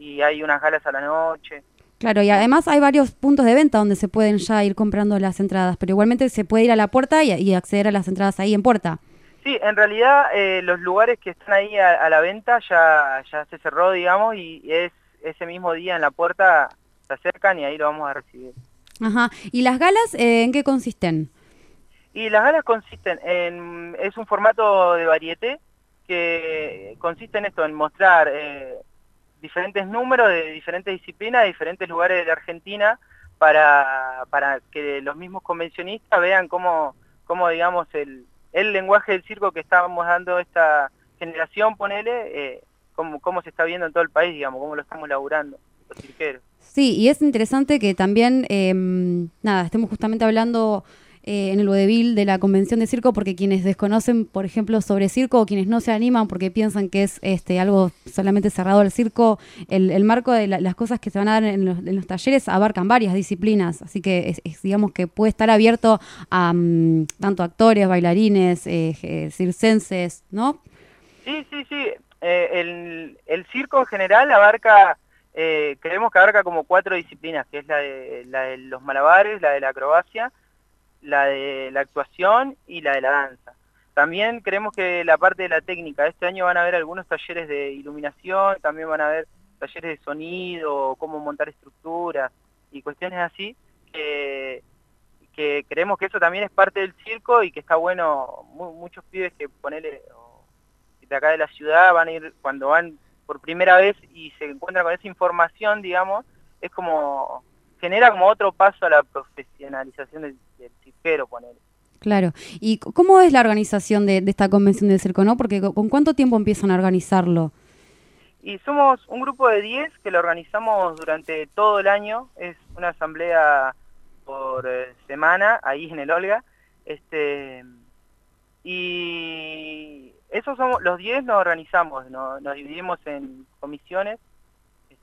S21: y hay unas galas a la noche.
S2: Claro, y además hay varios puntos de venta donde se pueden ya ir comprando las entradas, pero igualmente se puede ir a la puerta y, y acceder a las entradas ahí en puerta.
S21: Sí, en realidad eh, los lugares que están ahí a, a la venta ya, ya se cerró, digamos, y es ese mismo día en la puerta se acercan y ahí lo vamos a recibir.
S2: Ajá. ¿Y las galas eh, en qué consisten?
S21: Y las galas consisten en, es un formato de varieté que consiste en esto, en mostrar eh, diferentes números de diferentes disciplinas, de diferentes lugares de la Argentina, para, para que los mismos convencionistas vean cómo, cómo digamos, el, el lenguaje del circo que estábamos dando esta generación, ponele, eh, cómo, cómo se está viendo en todo el país, digamos, cómo lo estamos laburando, los cirqueros.
S2: Sí, y es interesante que también, eh, nada, estemos justamente hablando eh, en el vodevil de la convención de circo, porque quienes desconocen, por ejemplo, sobre circo, o quienes no se animan porque piensan que es este algo solamente cerrado al circo, el, el marco de la- las cosas que se van a dar en los, en los talleres abarcan varias disciplinas, así que es, digamos que puede estar abierto a mm, tanto actores, bailarines, eh, circenses, ¿no?
S21: Sí, sí, sí. Eh, el, el circo en general abarca, eh, creemos que abarca como cuatro disciplinas, que es la de, la de los malabares, la de la acrobacia, la de la actuación y la de la danza. También creemos que la parte de la técnica, este año van a haber algunos talleres de iluminación, también van a haber talleres de sonido, cómo montar estructuras y cuestiones así, que, que creemos que eso también es parte del circo y que está bueno, mu- muchos pibes que ponerle de acá de la ciudad van a ir cuando van por primera vez y se encuentran con esa información, digamos, es como genera como otro paso a la profesionalización del, del cirquero, poner.
S2: Claro. ¿Y cómo es la organización de, de esta convención del circo, no? Porque co- ¿con cuánto tiempo empiezan a organizarlo?
S21: Y somos un grupo de 10 que lo organizamos durante todo el año, es una asamblea por eh, semana ahí en el Olga, este y esos somos los 10 nos organizamos, no- nos dividimos en comisiones,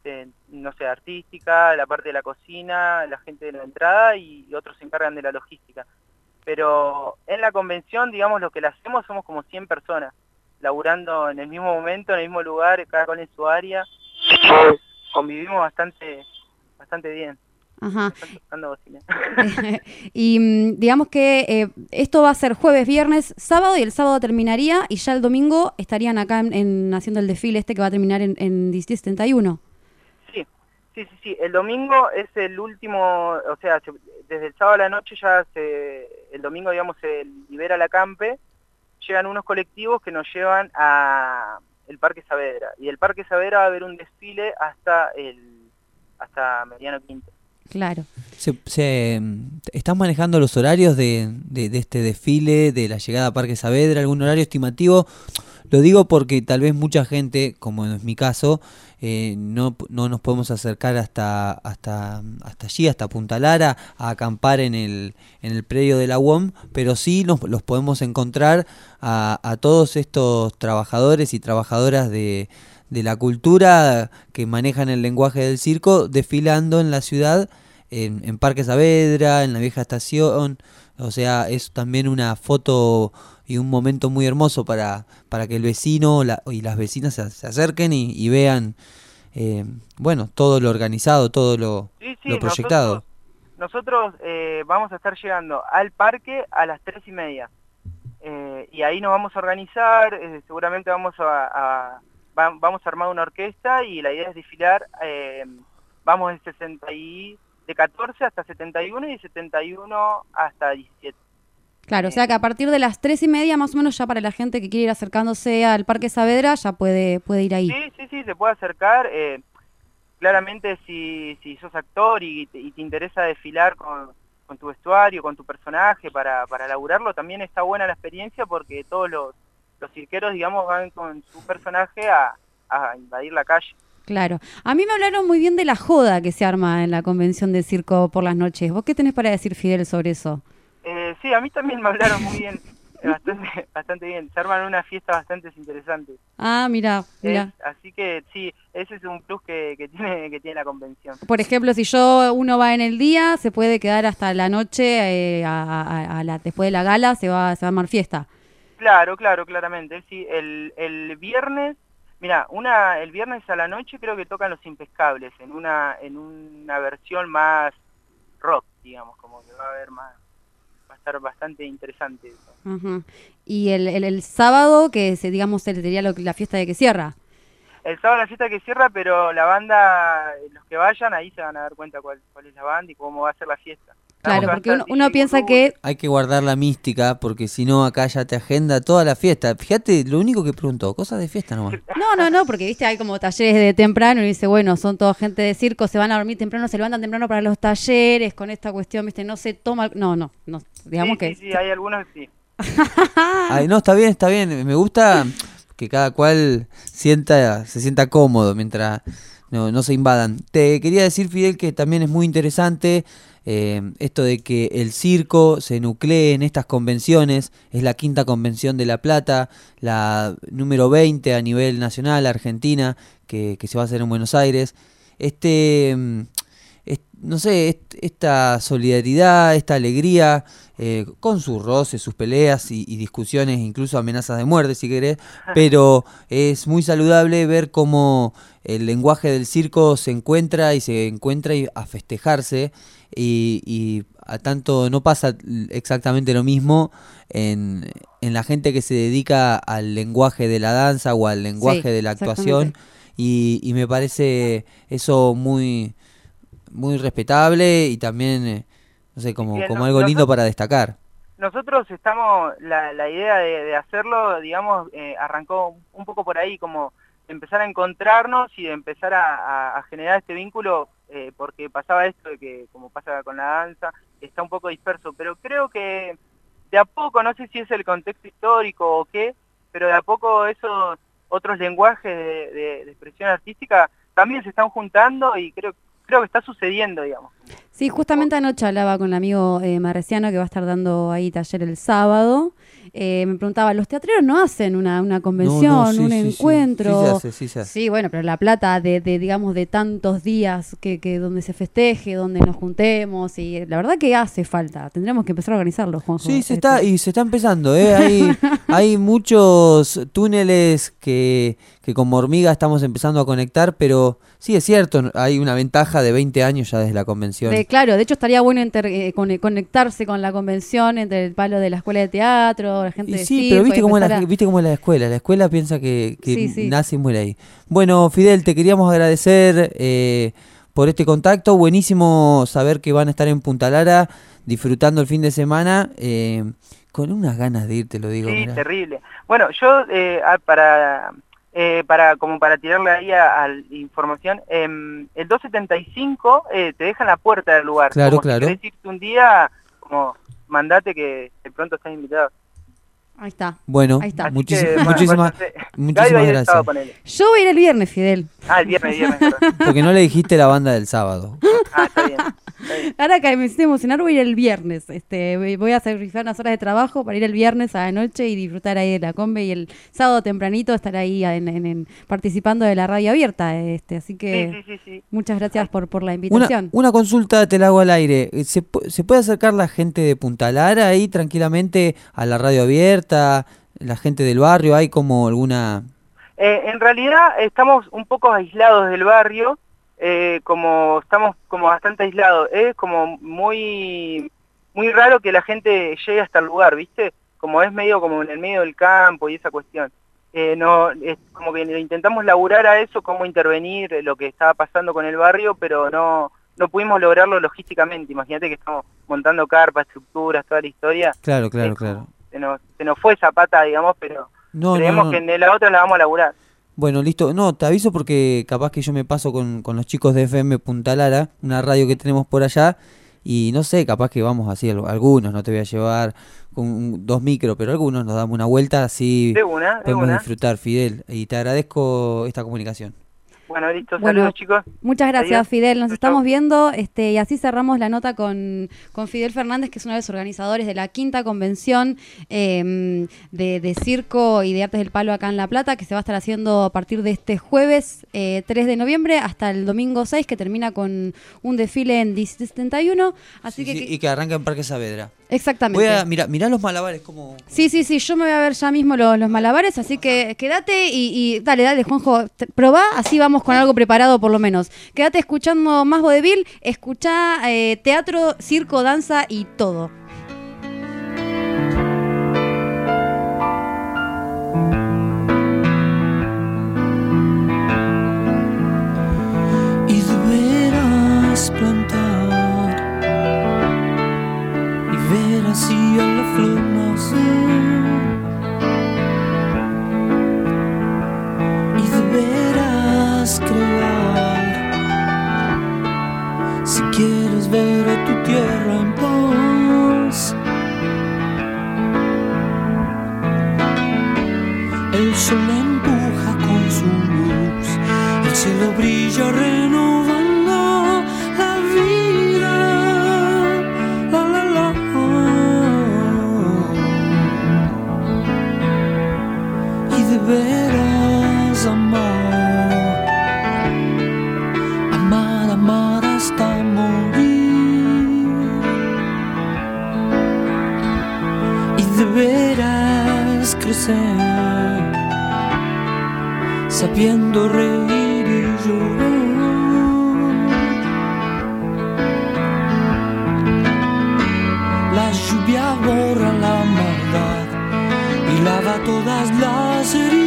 S21: este, no sé, artística, la parte de la cocina, la gente de la entrada y, y otros se encargan de la logística. Pero en la convención, digamos, lo que la hacemos somos como 100 personas, laburando en el mismo momento, en el mismo lugar, cada cual en su área. Convivimos bastante bastante bien.
S2: Ajá. Y mm, digamos que eh, esto va a ser jueves, viernes, sábado y el sábado terminaría y ya el domingo estarían acá en, en- haciendo el desfile este que va a terminar en, en 1771.
S21: Sí, sí, sí. El domingo es el último, o sea, se- desde el sábado a la noche ya se, el domingo, digamos, se libera la campe, llegan unos colectivos que nos llevan a el Parque Saavedra. Y del Parque Saavedra va a haber un desfile hasta el hasta Mediano Quinto.
S2: Claro.
S20: ¿Se, se, ¿Están manejando los horarios de, este desfile, de la llegada a Parque Saavedra, algún horario estimativo? Lo digo porque tal vez mucha gente, como es mi caso, eh, no, no nos podemos acercar hasta, hasta, hasta allí, hasta Punta Lara, a acampar en el, en el predio de la UOM, pero sí nos, los podemos encontrar a, a todos estos trabajadores y trabajadoras de, de la cultura que manejan el lenguaje del circo desfilando en la ciudad, en, en Parque Saavedra, en la vieja estación. O sea, es también una foto y un momento muy hermoso para, para que el vecino la- y las vecinas se, se acerquen y, y vean, eh, bueno, todo lo organizado, todo lo,
S21: Sí, sí,
S20: lo proyectado.
S21: Nosotros eh, vamos a estar llegando al parque a las tres y media. Eh, y ahí nos vamos a organizar, eh, seguramente vamos a, a- va- vamos a armar una orquesta y la idea es desfilar, eh, vamos de 60 y, de 14 hasta 71 y de 71 hasta 17.
S2: Claro, o sea que a partir de las tres y media más o menos ya para la gente que quiere ir acercándose al Parque Saavedra ya puede, puede ir ahí.
S21: Sí, sí, sí, se puede acercar. eh, claramente si, si sos actor y te, y te interesa desfilar con, con tu vestuario, con tu personaje para, para laburarlo, también está buena la experiencia porque todos los, los cirqueros, digamos, van con su personaje a, a invadir la calle.
S2: Claro. A mí me hablaron muy bien de la joda que se arma en la convención de circo por las noches. ¿Vos qué tenés para decir, Fidel, sobre eso?
S21: Eh, sí, a mí también me hablaron muy bien, bastante, bastante bien. Se arman unas fiestas bastante interesantes.
S2: Ah, mira, mira.
S21: Así que sí, ese es un plus que, que tiene que tiene la convención.
S2: Por ejemplo, si yo uno va en el día, se puede quedar hasta la noche, eh, a, a- a la, después de la gala se va, se va a armar fiesta.
S21: Claro, claro, claramente. Sí, el, el viernes, mira, una, el viernes a la noche creo que tocan Los Impescables en una, en una versión más rock, digamos, como que va a haber más, va a estar bastante interesante. eso.
S2: Y el, el, el sábado, que se, digamos sería lo, la fiesta de que cierra.
S21: El sábado la fiesta que cierra, pero la banda, los que vayan, ahí se van a dar cuenta cuál, cuál es la banda y cómo va a ser la fiesta.
S2: Claro, porque uno, uno piensa que...
S20: Hay que guardar la mística porque si no acá ya te agenda toda la fiesta. Fíjate, lo único que preguntó, cosas de fiesta nomás.
S2: No, no, no, porque viste, hay como talleres de temprano y dice, bueno, son toda gente de circo, se van a dormir temprano, se levantan temprano para los talleres, con esta cuestión, viste, no se toma... No, no, no, digamos
S21: sí,
S2: que...
S21: sí, sí, hay algunos que sí.
S20: Ay, no, está bien, está bien. Me gusta que cada cual sienta, se sienta cómodo mientras no, no se invadan. Te quería decir, Fidel, que también es muy interesante eh, esto de que el circo se nuclee en estas convenciones. Es la quinta convención de La Plata, la número 20 a nivel nacional, Argentina, que, que se va a hacer en Buenos Aires. Este, mm, no sé, est- esta solidaridad, esta alegría, eh, con sus roces, sus peleas y, y discusiones, incluso amenazas de muerte, si querés, pero es muy saludable ver cómo el lenguaje del circo se encuentra y se encuentra y- a festejarse y, y a tanto no pasa exactamente lo mismo en, en la gente que se dedica al lenguaje de la danza o al lenguaje
S2: Sí,
S20: de la actuación y, y me parece eso muy muy respetable y también eh, no sé como, como algo lindo para destacar.
S21: Nosotros estamos, la, la idea de, de hacerlo, digamos, eh, arrancó un poco por ahí, como empezar a encontrarnos y de empezar a, generar este vínculo, eh, porque pasaba esto de que, como pasa con la danza, está un poco disperso, pero creo que de a poco, no sé si es el contexto histórico o qué, pero de a poco esos otros lenguajes de expresión artística también se están juntando y creo, creo que está sucediendo, digamos.
S2: Sí, justamente anoche hablaba con el amigo eh, Marreciano que va a estar dando ahí taller el sábado. Eh, me preguntaba, ¿los teatreros no hacen una, una convención,
S20: sí,
S2: un
S20: sí,
S2: encuentro?
S20: Sí se hace, sí se hace.
S2: Sí, bueno, pero La Plata de, de, digamos, de tantos días que, que donde se festeje, donde nos juntemos y eh, la verdad que hace falta. Tendremos que empezar a organizarlo, Juanjo.
S20: Sí, se
S2: Este,
S20: está, y se está empezando, ¿eh? Hay, hay muchos túneles que, que como hormiga estamos empezando a conectar, pero sí es cierto, hay una ventaja de 20 años ya desde la convención.
S2: de- claro, de hecho estaría bueno inter- eh, con- conectarse con la convención entre el palo de la escuela de teatro, la gente
S20: Y
S2: de
S20: sí,
S2: circo,
S20: pero viste cómo, es la,
S2: a-
S20: viste cómo es la escuela. La escuela piensa que, que
S2: Sí, sí.
S20: nace y muere ahí. Bueno, Fidel, te queríamos agradecer eh, por este contacto. Buenísimo saber que van a estar en Punta Lara disfrutando el fin de semana. eh, con unas ganas de ir, te lo digo.
S21: Sí,
S20: mirá.
S21: terrible. Bueno, yo eh, para eh, para como para tirarle ahí a, a la información, em, el 275 eh, te deja en la puerta del lugar.
S20: Claro,
S21: Como si
S20: claro.
S21: querés irte un día, como mandate que de pronto estás invitado.
S2: Ahí está.
S20: Bueno,
S2: Ahí está.
S21: que, bueno,
S20: muchísimas,
S21: bueno,
S20: muchísimas
S21: el
S20: gracias.
S2: Yo voy a ir el viernes, Fidel.
S21: Ah, el viernes, viernes. perdón.
S20: Porque no le dijiste la banda del sábado.
S21: Ah, está bien.
S2: Ahora que me hiciste emocionar, voy a ir el viernes. Este, voy- a sacrificar unas horas de trabajo para ir el viernes a la noche y disfrutar ahí de la combe y el sábado tempranito estar ahí en, en- en- participando de la radio abierta. Este, así que
S21: Sí, sí, sí, sí.
S2: muchas gracias por, por la
S20: Una,
S2: invitación.
S20: una consulta te la hago al aire. Eh, ¿Se, ¿Se puede acercar la gente de Punta Lara ahí tranquilamente a la radio abierta? La gente del barrio, ¿hay como alguna...?
S21: Eh, en realidad estamos un poco aislados del barrio, eh, como estamos como bastante aislados. Es como muy muy raro que la gente llegue hasta el lugar, ¿viste? Como es medio como en el medio del campo y esa cuestión. Eh, no, es como que intentamos laburar a eso, cómo intervenir eh, lo que estaba pasando con el barrio, pero no no pudimos lograrlo logísticamente. Imagínate que estamos montando carpas, estructuras, toda la historia.
S20: Claro, claro, claro.
S21: Se nos, se nos fue esa pata, digamos, pero
S20: No, no,
S21: creemos
S20: no.
S21: que en la otra la vamos a laburar.
S20: Bueno, listo. No, te aviso porque capaz que yo me paso con, con los chicos de FM Punta Lara, una radio que tenemos por allá, y no sé, capaz que vamos así, al- algunos, no te voy a llevar con dos micros, pero algunos nos damos una vuelta, así
S21: De una, de
S20: podemos
S21: una.
S20: disfrutar, Fidel. Y te agradezco esta comunicación.
S21: Bueno, listo,
S2: Bueno,
S21: saludos chicos.
S2: Muchas gracias,
S21: Adiós.
S2: Fidel. Nos estamos viendo este, y así cerramos la nota con, con Fidel Fernández, que es uno de los organizadores de la quinta convención eh, de, de circo y de artes del palo acá en La Plata, que se va a estar haciendo a partir de este jueves eh, 3 de noviembre hasta el domingo 6, que termina con un desfile en 1071. Así que,
S20: Sí,
S2: que-
S20: y que arranca en Parque Saavedra.
S2: Exactamente.
S20: Voy a, mira, mirá los malabares como...
S2: Sí, sí, sí, yo me voy a ver ya mismo los, los malabares, así que quédate y, y dale, dale, Juanjo, probá, así vamos con algo preparado por lo menos. Quédate escuchando más vodevil, escuchá eh, teatro, circo, danza y todo.
S13: y el sol empuja con su luz el cielo brilla crecer sabiendo reír y llorar. La lluvia borra la maldad y lava todas las heridas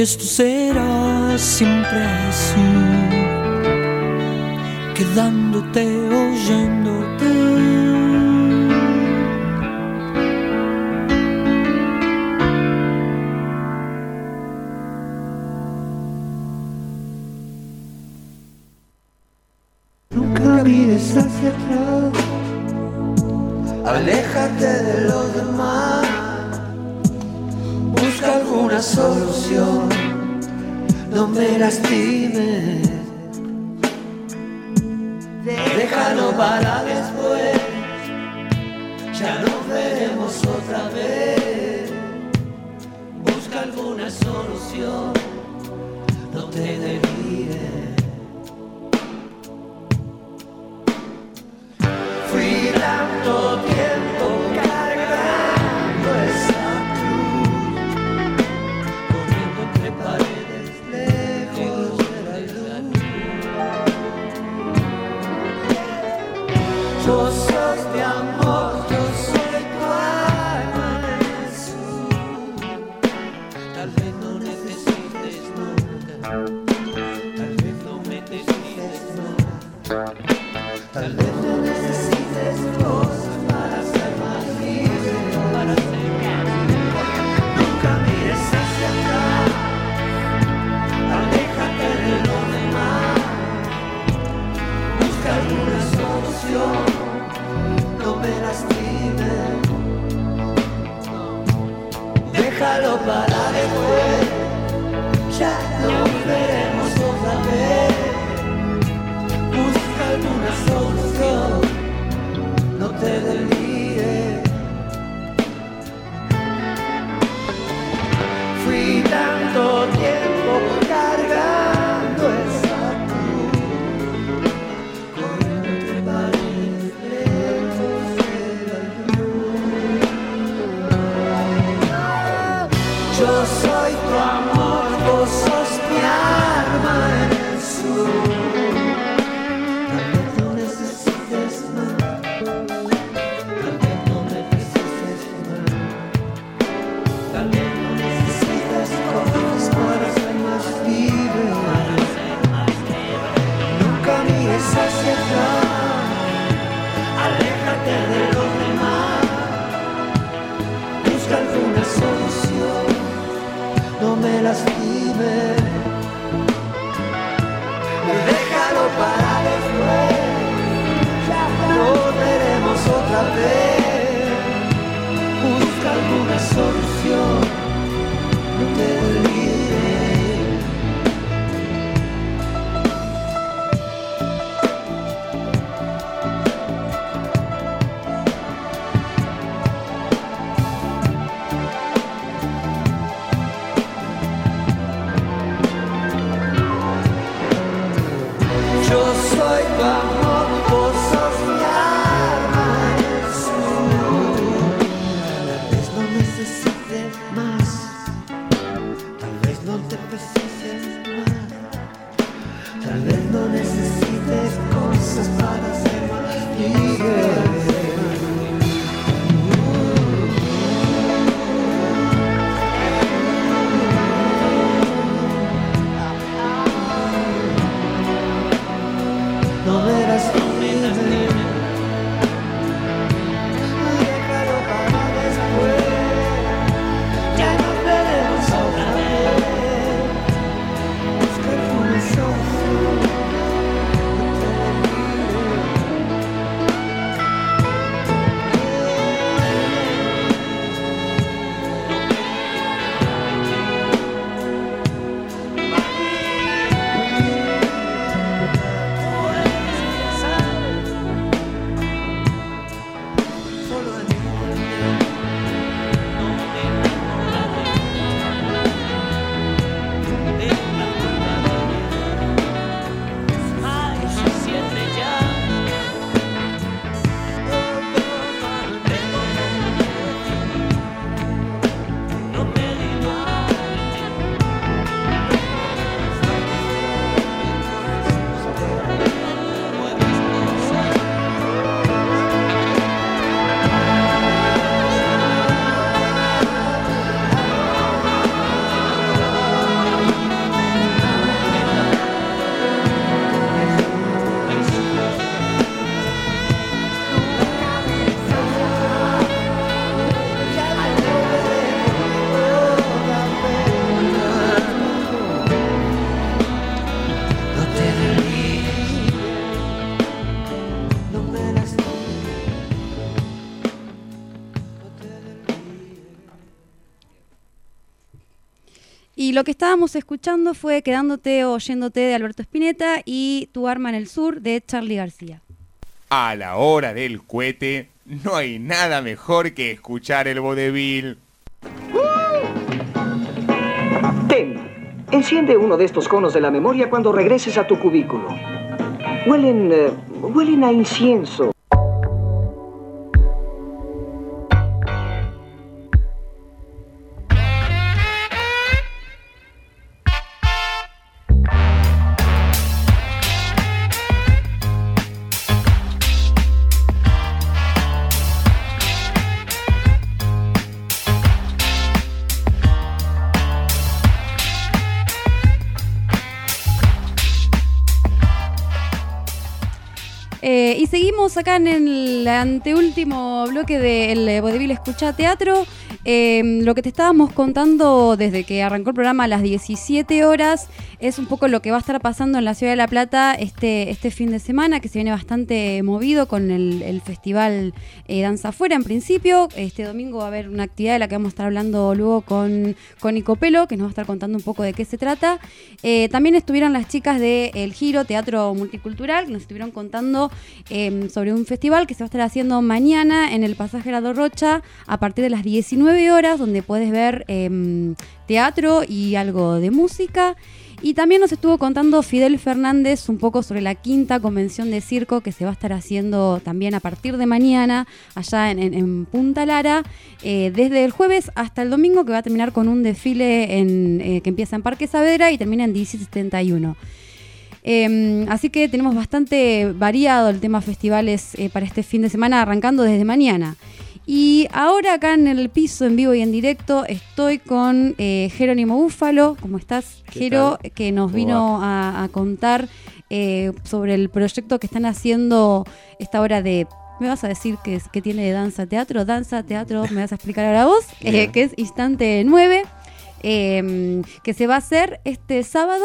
S13: Y esto será siempre así, quedándote oyéndote.
S2: Y lo que estábamos escuchando fue Quedándote o Yéndote de Alberto Spinetta y Tu arma en el sur de Charlie García.
S1: A la hora del cohete, no hay nada mejor que escuchar el vodevil.
S22: Ten, enciende uno de estos conos de la memoria cuando regreses a tu cubículo. Huelen, eh, huelen a incienso.
S2: Acá en el anteúltimo bloque del Vodevil Escucha Teatro. Eh, lo que te estábamos contando desde que arrancó el programa a las 17 horas es un poco lo que va a estar pasando en la ciudad de La Plata este, este fin de semana, que se viene bastante movido con el, festival eh, Danza Afuera en principio. Este domingo va a haber una actividad de la que vamos a estar hablando luego con, con Nico Pelo, que nos va a estar contando un poco de qué se trata. Eh, también estuvieron las chicas de El Giro, Teatro Multicultural, que nos estuvieron contando eh, sobre un festival que se va a estar haciendo mañana en el Pasaje Gerardo Rocha a partir de las 19 horas, donde puedes ver em, teatro y algo de música. Y también nos estuvo contando Fidel Fernández un poco sobre la quinta convención de circo que se va a estar haciendo también a partir de mañana allá en, Punta Lara, eh, desde el jueves hasta el domingo que va a terminar con un desfile eh, que empieza en Parque Saavedra y termina en 1771. Eh, así que tenemos bastante variado el tema festivales eh, para este fin de semana, arrancando desde mañana. Y ahora acá en el piso, en vivo y en directo, estoy con eh, Jerónimo Búfalo. ¿Cómo estás,
S23: ¿Qué
S2: Jero?
S23: tal?
S2: Que nos
S23: ¿Cómo
S2: vino a, a contar eh, sobre el proyecto que están haciendo esta hora de... ¿Me vas a decir que, es- que tiene de danza teatro? Danza, teatro, me vas a explicar ahora vos, eh, que es Instante 9, eh, que se va a hacer este sábado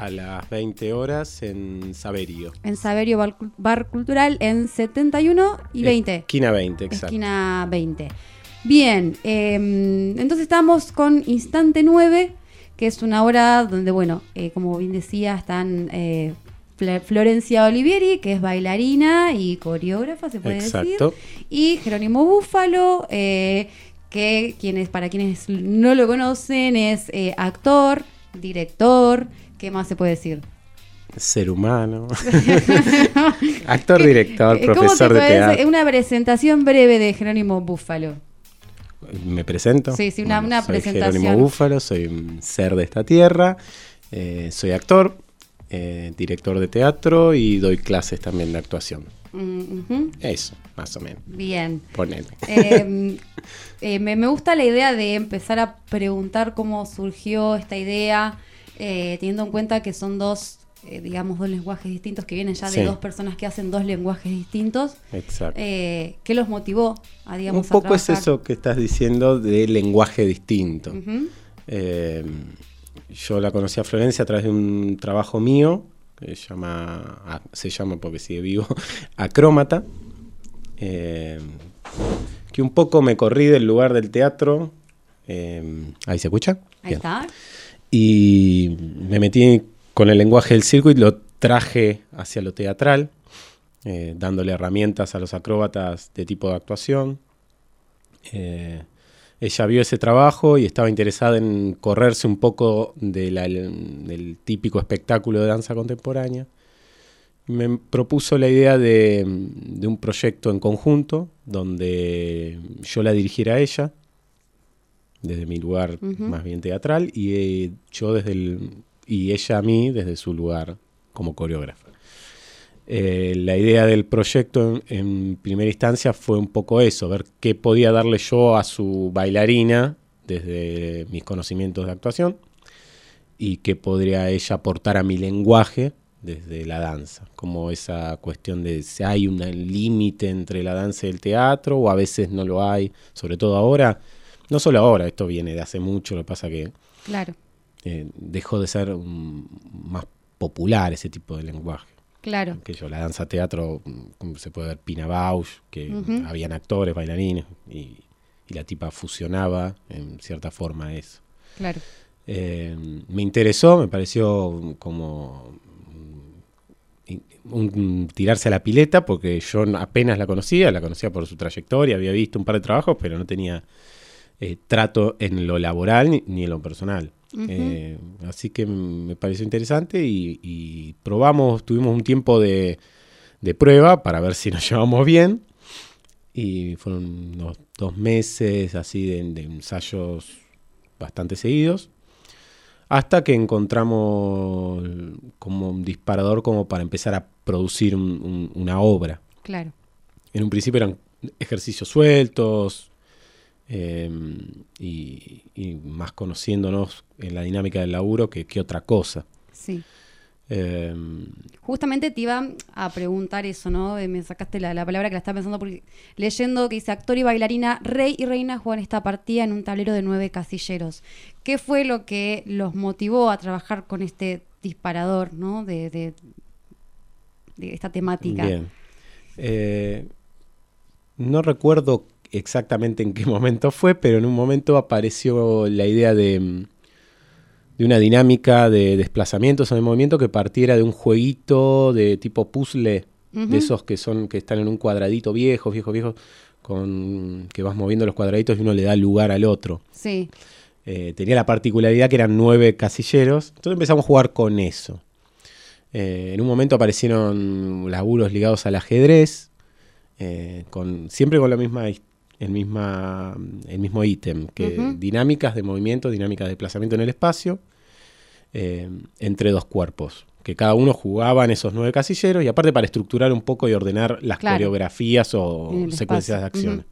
S23: A las 20 horas en Saberio.
S2: en Saberio Bar, Bar Cultural en 71 y 20.
S23: Esquina 20, exacto.
S2: Esquina 20. Bien, eh, entonces estamos con Instante 9, que es una obra donde, bueno, eh, como bien decía, están eh, Florencia Olivieri, que es bailarina y coreógrafa, se puede
S23: Exacto.
S2: decir, y Jerónimo Búfalo, eh, que quienes, para quienes no lo conocen es actor, director, ¿qué más se puede decir?
S23: Ser humano. Actor, director,
S2: Eh, ¿Cómo
S23: profesor de teatro.
S2: Una presentación breve de Jerónimo Búfalo.
S23: Me presento.
S2: Sí, sí, una- una
S23: soy
S2: presentación.
S23: Jerónimo Búfalo, soy un ser de esta tierra. eh, soy actor, eh, director de teatro y doy clases también de actuación.
S2: Mm.
S23: Eso, más o menos.
S2: Bien.
S23: Ponele.
S2: Eh, eh, me, me gusta la idea de empezar a preguntar cómo surgió esta idea, eh, teniendo en cuenta que son dos, eh, digamos, dos lenguajes distintos, que vienen ya de
S23: Sí.
S2: dos personas que hacen dos lenguajes distintos.
S23: Exacto.
S2: Eh, ¿Qué los motivó a, digamos,
S23: Un poco
S2: a
S23: es eso que estás diciendo de lenguaje distinto. Eh, yo la conocí a Florencia a través de un trabajo mío, que se llama, ah, se llama porque sigue vivo, Acrómata, eh, que un poco me corrí del lugar del teatro. ¿Ahí se escucha?
S2: Ahí
S23: Bien.
S2: está.
S23: Y me metí con el lenguaje del circo y lo traje hacia lo teatral, eh, dándole herramientas a los acróbatas de tipo de actuación. Eh, ella vio ese trabajo y estaba interesada en correrse un poco del típico espectáculo de danza contemporánea. Me propuso la idea de, de un proyecto en conjunto donde yo la dirigiera a ella, desde mi lugar más bien teatral, y eh, yo desde el, y ella a mí desde su lugar como coreógrafa. Eh, la idea del proyecto en, en primera instancia fue un poco eso, ver qué podía darle yo a su bailarina desde mis conocimientos de actuación y qué podría ella aportar a mi lenguaje desde la danza, como esa cuestión de si hay un límite entre la danza y el teatro o a veces no lo hay, sobre todo ahora, no solo ahora, esto viene de hace mucho, lo que pasa que
S2: Claro,
S23: eh, dejó de ser mm, más popular ese tipo de lenguaje.
S2: claro.
S23: Que yo, la danza teatro, como se puede ver Pina Bausch, que habían actores, bailarines, y, y la tipa fusionaba en cierta forma eso.
S2: Claro.
S23: Eh, me interesó, me pareció como un tirarse a la pileta, porque yo apenas la conocía, la conocía por su trayectoria, había visto un par de trabajos, pero no tenía eh, trato en lo laboral ni, ni en lo personal. Eh, así que me pareció interesante y, y probamos, tuvimos un tiempo de, de prueba para ver si nos llevamos bien. Y fueron unos dos meses así de, de ensayos bastante seguidos. Hasta que encontramos como un disparador como para empezar a producir un- un- una obra.
S2: Claro.
S23: En un principio eran ejercicios sueltos eh, y, y más conociéndonos en la dinámica del laburo que, que otra cosa.
S2: Sí.
S23: Eh,
S2: Justamente te iba a preguntar eso, ¿no? Eh, Me sacaste la, la palabra que la estaba pensando porque leyendo que dice actor y bailarina, rey y reina juegan esta partida en un tablero de nueve casilleros. ¿Qué fue lo que los motivó a trabajar con este disparador, ¿no? De, de- de esta temática.
S23: Bien. Eh, no recuerdo exactamente en qué momento fue, pero en un momento apareció la idea de, mm, de una dinámica de desplazamientos en el movimiento que partiera de un jueguito de tipo puzzle, de esos que son que están en un cuadradito viejo, viejo, viejo, con que vas moviendo los cuadraditos y uno le da lugar al otro.
S2: Sí.
S23: Eh, tenía la particularidad que eran nueve casilleros. Entonces empezamos a jugar con eso. Eh, en un momento aparecieron laburos ligados al ajedrez, eh, con, siempre con la misma, el, misma, el mismo ítem, que dinámicas de movimiento, dinámicas de desplazamiento en el espacio, eh, entre dos cuerpos, que cada uno jugaba en esos nueve casilleros, y aparte para estructurar un poco y ordenar las
S2: Claro.
S23: coreografías o secuencias de acciones.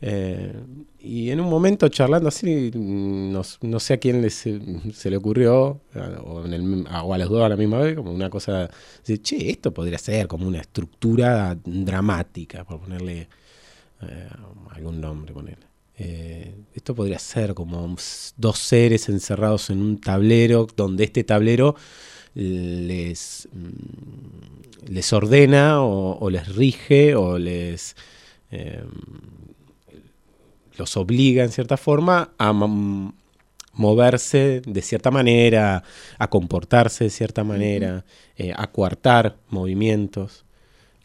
S23: Eh, y en un momento charlando así, mm, no, no sé a quién le se, se le ocurrió, o, en el o a las dos a la misma vez, como una cosa, de, che, esto podría ser como una estructura dramática, por ponerle eh, algún nombre, ponerle. Eh, esto podría ser como dos seres encerrados en un tablero, donde este tablero les, mm, les ordena o, o les rige o les eh, los obliga en cierta forma a moverse de cierta manera, a comportarse de cierta manera, eh, a coartar movimientos.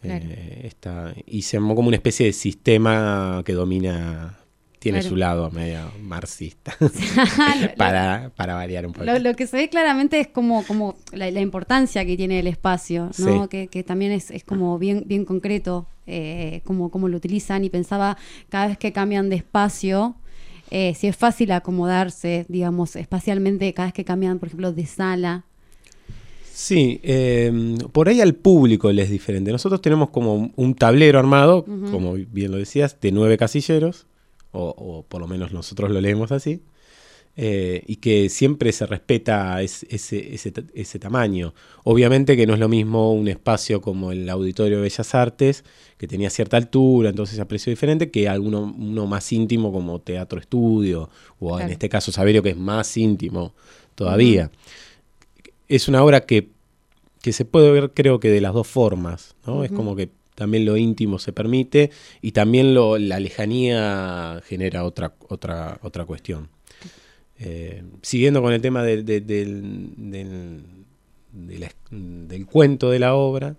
S2: Claro.
S23: Eh, esta- y se armó como una especie de sistema que domina, tiene
S2: Claro.
S23: su lado medio marxista, para, para variar un poco.
S2: Lo, lo que se ve claramente es como, como la, la importancia que tiene el espacio, ¿no?
S23: Sí.
S2: Que, que también es, es como bien, bien concreto eh, como, como lo utilizan y pensaba cada vez que cambian de espacio, eh, si es fácil acomodarse, digamos, espacialmente cada vez que cambian, por ejemplo, de sala.
S23: Sí, eh, por ahí al público le es diferente. Nosotros tenemos como un- tablero armado, como bien lo decías, de nueve casilleros, o, o por lo menos nosotros lo leemos así, eh, y que siempre se respeta es- ese, ese, ese tamaño. Obviamente que no es lo mismo un espacio como el Auditorio de Bellas Artes, que tenía cierta altura, entonces a precio diferente, que alguno uno más íntimo como Teatro Estudio, o en este caso Saberio, que es más íntimo todavía es una obra que, que se puede ver creo que de las dos formas, ¿no? Es como que también lo íntimo se permite y también lo, la lejanía genera otra, otra, otra cuestión. Eh, siguiendo con el tema de- de- del, del, de la- del cuento de la obra,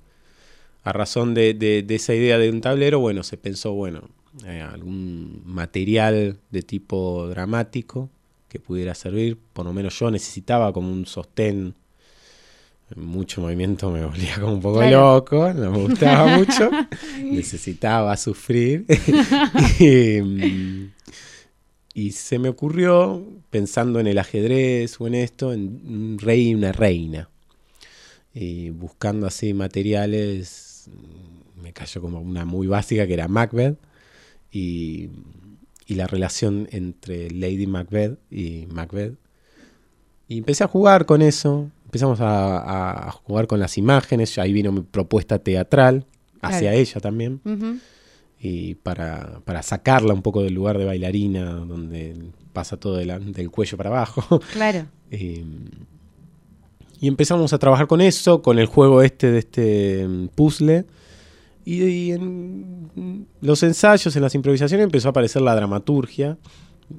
S23: a razón de, de- de esa idea de un tablero, bueno, se pensó, bueno, eh, algún material de tipo dramático que pudiera servir, por lo menos yo necesitaba como un sostén, mucho movimiento me volvía como un poco
S2: Claro.
S23: loco, no me gustaba mucho, necesitaba sufrir. y, mm, y se me ocurrió, pensando en el ajedrez o en esto, en un rey y una reina. Y buscando así materiales, me cayó como una muy básica que era Macbeth. Y, y la relación entre Lady Macbeth y Macbeth. Y empecé a jugar con eso. Empezamos a, jugar con las imágenes. Ahí vino mi propuesta teatral hacia
S2: Claro.
S23: ella también y para, para sacarla un poco del lugar de bailarina, donde pasa todo de la- del cuello para abajo.
S2: Claro.
S23: Eh, y empezamos a trabajar con eso, con el juego este de este mm, puzzle. Y, y en los ensayos, en las improvisaciones, empezó a aparecer la dramaturgia,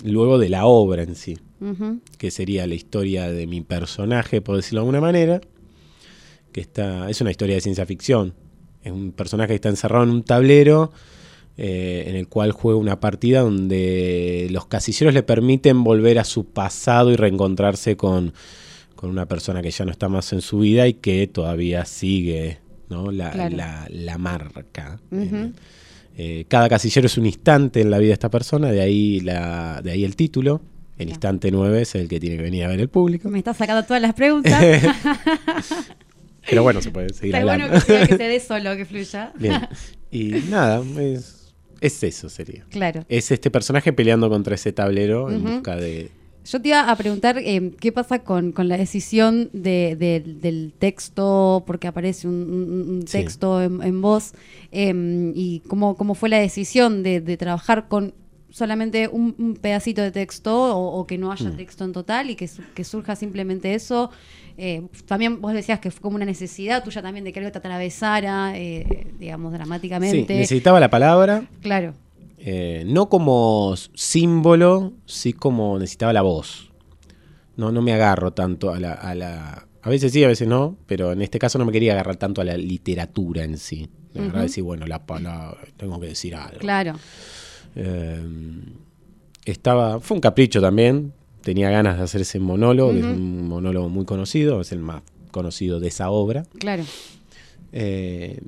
S23: luego de la obra en sí, que sería la historia de mi personaje, por decirlo de alguna manera, que está, es una historia de ciencia ficción. Es un personaje que está encerrado en un tablero eh, en el cual juega una partida donde los casilleros le permiten volver a su pasado y reencontrarse con, con una persona que ya no está más en su vida y que todavía sigue ¿no? la,
S2: Claro.
S23: la- la marca. Eh, cada casillero es un instante en la vida de esta persona, de ahí, la, de ahí el título. El instante 9 es el que tiene que venir a ver el público.
S2: Me está sacando todas las preguntas.
S23: Pero bueno, se puede seguir
S2: bueno
S23: hablando.
S2: que, sea que se dé solo, que fluya.
S23: Bien. Y nada, es, es eso sería.
S2: Claro.
S23: Es este personaje peleando contra ese tablero en busca de,
S2: Yo te iba a preguntar eh, qué pasa con, con la decisión de- de- del texto, porque aparece un,
S23: Sí.
S2: texto en, en voz, eh, y cómo, cómo fue la decisión de, de trabajar con solamente un, un pedacito de texto o, o que no haya
S23: Mm.
S2: texto en total y que, su- que surja simplemente eso. Eh, también vos decías que fue como una necesidad tuya también de que algo te atravesara, eh, digamos,
S23: Sí,
S2: dramáticamente.
S23: necesitaba la palabra,
S2: Claro,
S23: eh, no como símbolo, sí como necesitaba la voz. No, no me agarro tanto a la, a la... A veces sí, a veces no, pero en este caso no me quería agarrar tanto a la literatura en sí. Me agarraba a
S2: Ujú.
S23: decir, bueno, la palabra, tengo que decir algo.
S2: claro.
S23: Eh, estaba, fue un capricho también. Tenía ganas de hacer ese monólogo, que es un monólogo muy conocido, es el más conocido de esa obra.
S2: Claro.
S23: Eh,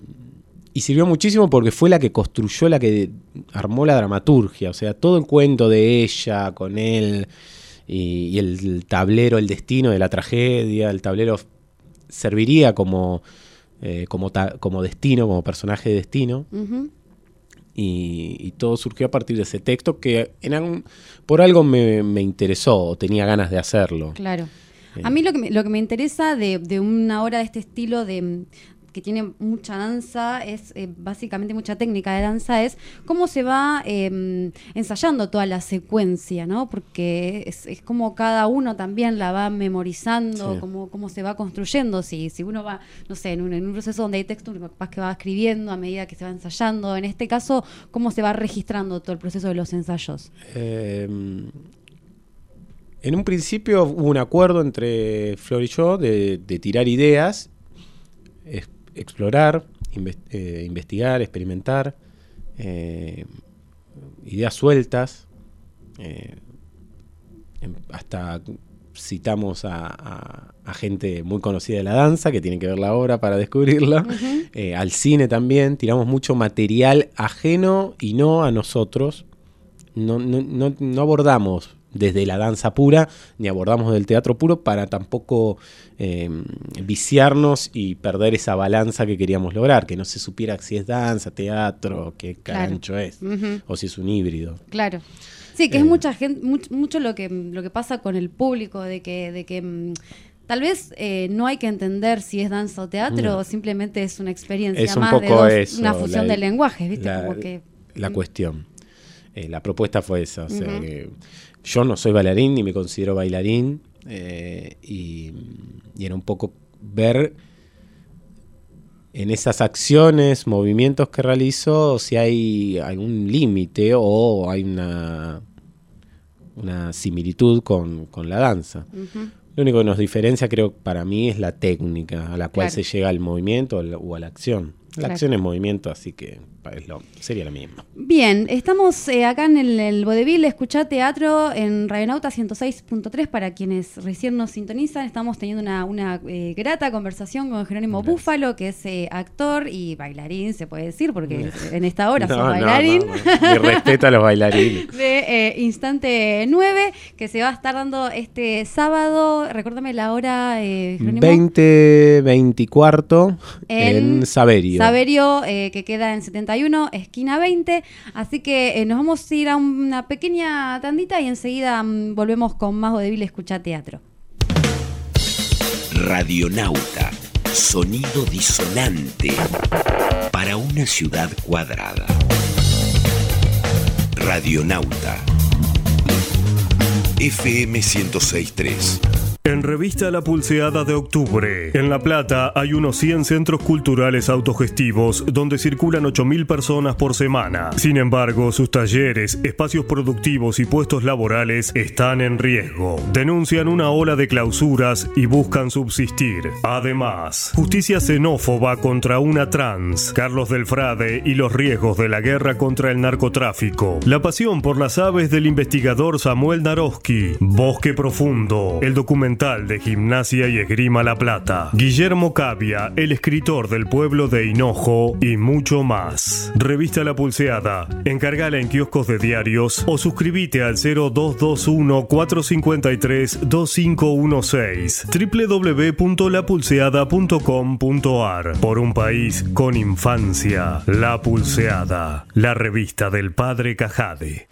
S23: y sirvió muchísimo porque fue la que construyó, la que armó la dramaturgia. O sea, todo el cuento de ella con él y, y el, el tablero, el destino de la tragedia, el tablero serviría como, eh, como, ta- como destino, como personaje de destino. Y, y todo surgió a partir de ese texto que en algún- por algo me, me interesó, o tenía ganas de hacerlo.
S2: Claro.
S23: Eh.
S2: A mí lo que me, lo que me interesa de, de una obra de este estilo de que tiene mucha danza, es eh, básicamente mucha técnica de danza, es cómo se va eh, ensayando toda la secuencia, ¿no? Porque es, es como cada uno también la va memorizando,
S23: Sí.
S2: cómo, cómo se va construyendo. Si, si uno va, no sé, en un, en un proceso donde hay texto, capaz que va escribiendo a medida que se va ensayando. En este caso, cómo se va registrando todo el proceso de los ensayos.
S23: Eh, en un principio hubo un acuerdo entre Flor y yo de, de tirar ideas, explorar, eh, investigar, experimentar, eh, ideas sueltas. eh, em- hasta citamos a, a- a gente muy conocida de la danza que tiene que ver la obra para descubrirla. Eh, al cine también, tiramos mucho material ajeno y no a nosotros. No, no, no- no abordamos desde la danza pura, ni abordamos del teatro puro para tampoco eh, viciarnos y perder esa balanza que queríamos lograr, que no se supiera si es danza, teatro, qué
S2: Claro.
S23: carancho es, o si es un híbrido.
S2: Claro. Sí, que
S23: Eh.
S2: es mucha gente, much- mucho lo que lo que pasa con el público, de que, de que mm, tal vez eh, no hay que entender si es danza o teatro,
S23: No.
S2: o simplemente es una experiencia
S23: Es un
S2: más de
S23: poco
S2: dos-
S23: eso,
S2: una fusión
S23: la-
S2: de lenguajes, ¿viste?
S23: la-
S2: Como que
S23: la cuestión. Eh, la propuesta fue esa. o sea,
S2: Ujú.
S23: que yo no soy bailarín ni me considero bailarín. eh, y, y era un poco ver en esas acciones, movimientos que realizo, si hay algún límite o hay una, una similitud con, con la danza. Lo único que nos diferencia, creo, para mí es la técnica a la cual
S2: Claro.
S23: se llega al movimiento o a la acción. La
S2: Claro.
S23: acción es movimiento, así que es lo- sería la misma.
S2: Bien, estamos eh, acá en el, el Vodevil, escuchá teatro en Radionauta 106.3 para quienes recién nos sintonizan. Estamos teniendo una, una, eh, grata conversación con Jerónimo Búfalo, que es eh, actor y bailarín, se puede decir, porque en esta hora
S23: No,
S2: bailarín.
S23: no, no. Mi respeto a los bailarines.
S2: de eh, Instante 9, que se va a estar dando este sábado. Recuérdame la hora, eh, Jerónimo.
S23: 20, 24
S2: En
S23: en, Saberio.
S2: Saberio, eh, que queda en 71, esquina 20. Así que eh, nos vamos a ir a una pequeña tandita y enseguida mm, volvemos con más Vodevil Escucha Teatro.
S5: Radionauta, sonido disonante para una ciudad cuadrada. Radionauta, FM 1063.
S6: En Revista La Pulseada de Octubre, en La Plata hay unos 100 centros culturales autogestivos donde circulan 8.000 personas por semana. Sin embargo, sus talleres, espacios productivos y puestos laborales están en riesgo. Denuncian una ola de clausuras y buscan subsistir. Además, justicia xenófoba contra una trans, Carlos del Frade y los riesgos de la guerra contra el narcotráfico. La pasión por las aves del investigador Samuel Naroski. Bosque Profundo, el documental de Gimnasia y Esgrima La Plata. Guillermo Cavia, el escritor del pueblo de Hinojo y mucho más. Revista La Pulseada. Encargala en kioscos de diarios o suscríbete al 0221 453 2516 www.lapulseada.com.ar Por un país con infancia. La Pulseada. La revista del padre Cajade.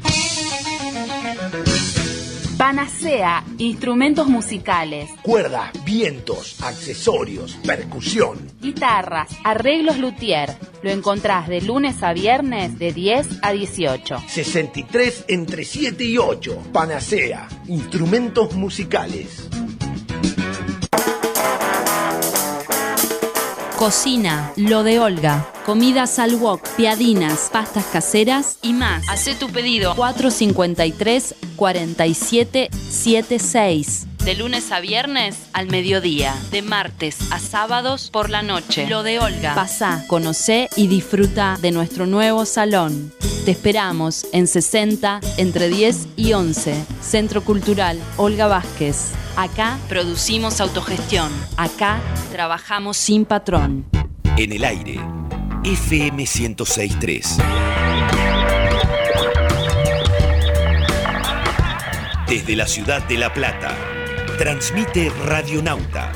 S9: Panacea, instrumentos musicales,
S24: Cuerdas, vientos, accesorios, percusión.
S9: guitarras, arreglos luthier. Lo encontrás de lunes a viernes de 10 a 18.
S24: 63 entre 7 y 8. Panacea, instrumentos musicales.
S9: Cocina, lo de Olga. Comidas al wok, piadinas, pastas caseras y más. Hacé tu pedido 453 4776. De lunes a viernes al mediodía. De martes a sábados por la noche. Lo de Olga. Pasá, conocé y disfruta de nuestro nuevo salón. Te esperamos en 60 entre 10 y 11. Centro Cultural Olga Vázquez. Acá producimos autogestión. Acá trabajamos sin patrón.
S5: En el aire, FM 1063. Desde la ciudad de La Plata, transmite Radionauta.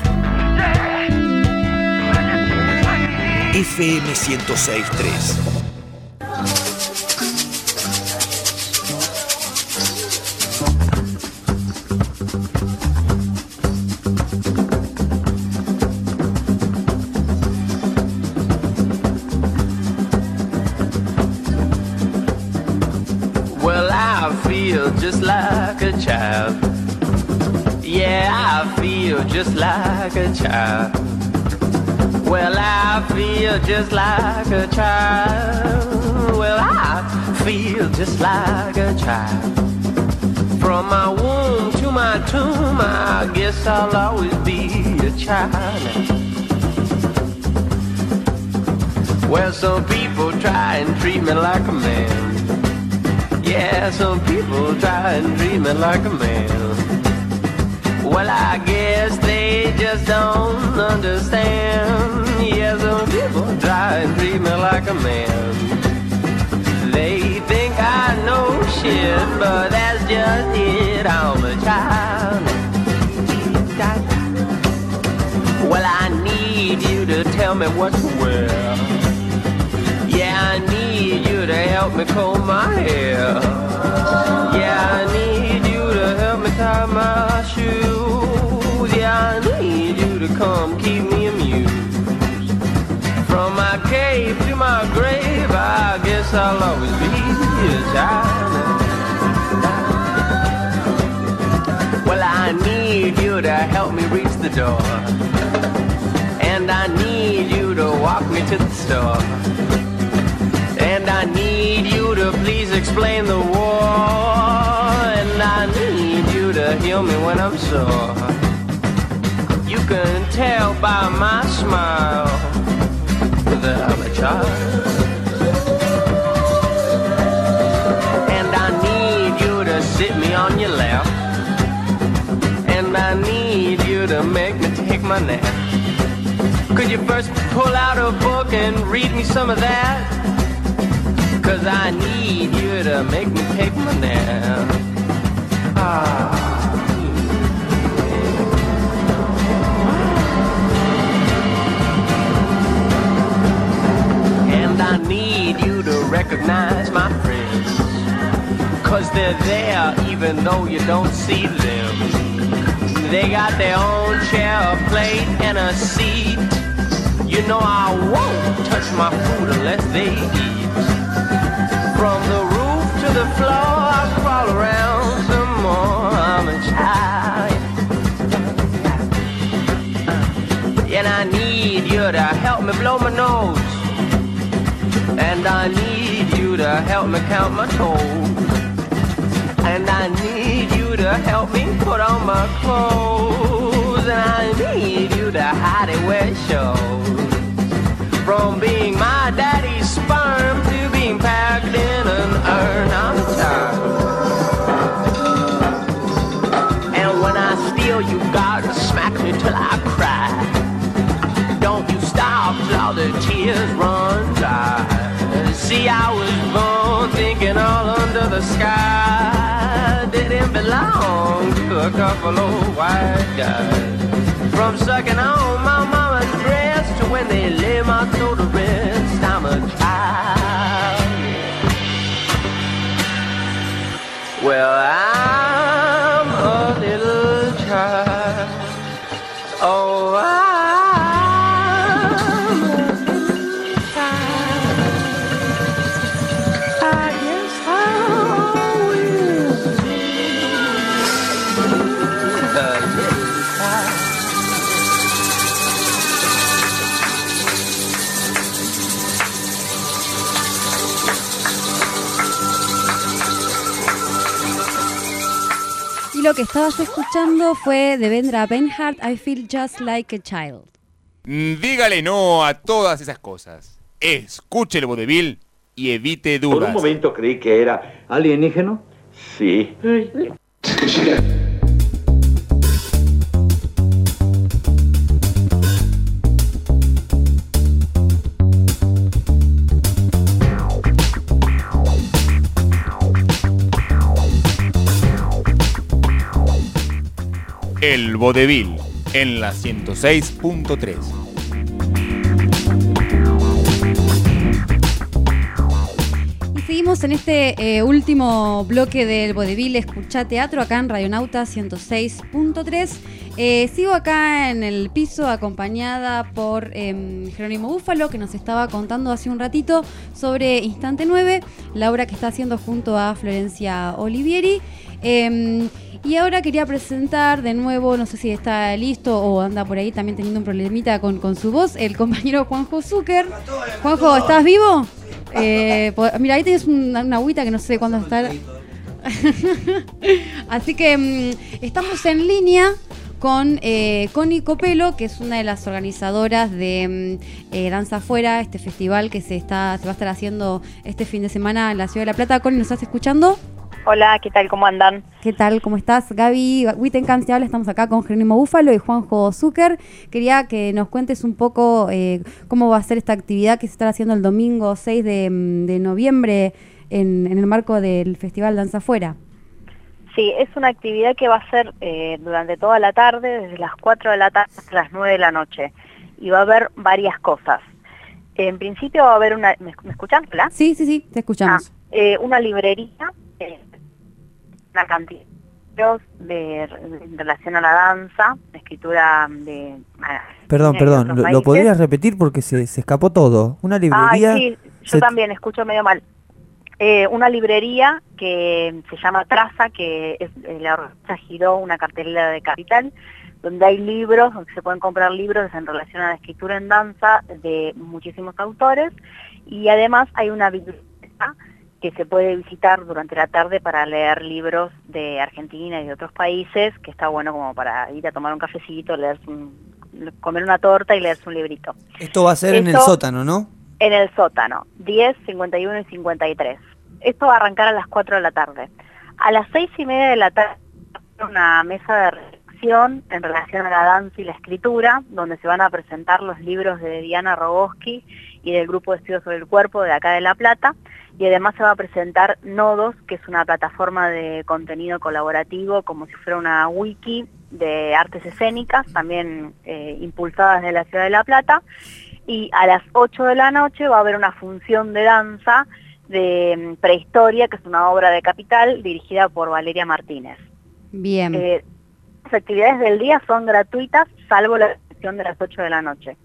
S5: FM 1063.
S25: Well, I feel just like a child. Yeah, I feel just like a child. Well, I feel just like a child. Well, I feel just like a child. From my womb to my tomb, I guess I'll always be a child. Well, some people try and treat me like a man. Yeah, some people try and treat me like a man. Well, I guess they just don't understand. Yeah, some people try and treat me like a man. They think I know shit, but that's just it. I'm a child. Well, I need you to tell me what to wear. Yeah, I need you to help me comb my hair. Yeah, I need tie my shoes. Yeah, I need you to come keep me amused. From my cave to my grave, I guess I'll always be a child. Well, I need you to help me reach the door. And I need you to walk me to the store. And I need you to please explain the war. Heal me when I'm sore. You can tell by my smile that I'm a child. And I need you to sit me on your lap. And I need you to make me take my nap. Could you first pull out a book and read me some of that? Cause I need you to make me take my nap. Recognize my friends. Cause they're there even though you don't see them. They got their own chair, a plate, and a seat. You know I won't touch my food unless they eat. From the roof to the floor, I crawl around some more. I'm a child. And I need you to help me blow my nose. And I need you to help me count my toes. And I need you to help me put on my clothes. And I need you to hide it where it shows. From being my daddy's sperm to being packed in an urn, I'm. And when I steal, you gotta smack me till I cry. Don't you stop till the tears run. See, I was born thinking all under the sky didn't belong to a couple of white guys. From sucking on my mama's breast to when they lay my soul to rest, I'm a child. Well, I'm
S2: lo que estabas escuchando fue de Vendra Benhart, I Feel Just Like a Child.
S1: Mm, Dígale no a todas esas cosas. Escuche el vodevil y evite
S10: Por un
S1: dudas.
S10: momento creí que era alienígeno. Sí.
S1: El vodevil en la 106.3.
S2: Y seguimos en este eh, último bloque del vodevil Escucha Teatro acá en Radionauta 106.3. Eh, sigo acá en el piso acompañada por em, Jerónimo Búfalo que nos estaba contando hace un ratito sobre Instante 9, la obra que está haciendo junto a Florencia Olivieri. Em, y ahora quería presentar de nuevo, no sé si está listo o anda por ahí también teniendo un problemita con, con su voz, el compañero Juanjo Zucker. Juanjo, ¿estás vivo? Eh, mira, ahí tienes una, una agüita que no sé cuándo está. Así que mm, estamos en línea con eh, Connie Copelo, que es una de las organizadoras de mm, eh, Danza Afuera, este festival que se, está, se va a estar haciendo este fin de semana en la Ciudad de La Plata. Connie, ¿nos estás escuchando?
S26: Hola, ¿qué tal? ¿Cómo andan?
S2: ¿Qué tal? ¿Cómo estás? Gaby Wittenkamp te habla, estamos acá con Jerónimo Búfalo y Juanjo Zucker. Quería que nos cuentes un poco eh, cómo va a ser esta actividad que se está haciendo el domingo 6 de, mm, de noviembre en, en el marco del Festival Danza Afuera.
S26: Sí, es una actividad que va a ser eh, durante toda la tarde, desde las 4 de la tarde hasta las 9 de la noche. Y va a haber varias cosas. En principio va a haber una... ¿Me, me escuchan? Hola.
S2: Sí, sí, sí, te escuchamos.
S26: Ah, eh, una librería, una cantidad de en relación a la danza, escritura de... ah,
S20: Perdón,
S26: de
S20: perdón, ¿lo, podrías repetir porque se, se escapó todo? Una librería...
S26: Ay, sí, yo
S20: se-
S26: también escucho medio mal. Eh, una librería que se llama Traza, que es, eh, la Giró, una cartelera de Capital, donde hay libros, donde se pueden comprar libros en relación a la escritura en danza de muchísimos autores, y además hay una biblioteca que se puede visitar durante la tarde para leer libros de Argentina y de otros países, que está bueno como para ir a tomar un cafecito, leerse un- comer una torta y leerse un librito.
S20: Esto va a ser en el sótano, ¿no?
S26: En el sótano, 10, 51 y 53. Esto va a arrancar a las 4 de la tarde. A las 6 y media de la tarde, una mesa de en relación a la danza y la escritura, donde se van a presentar los libros de Diana Rogoski y del Grupo de Estudios sobre el Cuerpo de acá de La Plata. Y además se va a presentar Nodos, que es una plataforma de contenido colaborativo, como si fuera una wiki de artes escénicas, también eh, impulsadas de la Ciudad de La Plata y a las 8 de la noche va a haber una función de danza de mm, prehistoria, que es una obra de Capital dirigida por Valeria Martínez.
S2: Bien.
S26: Eh, las actividades del día son gratuitas, salvo la función de las 8 de la noche.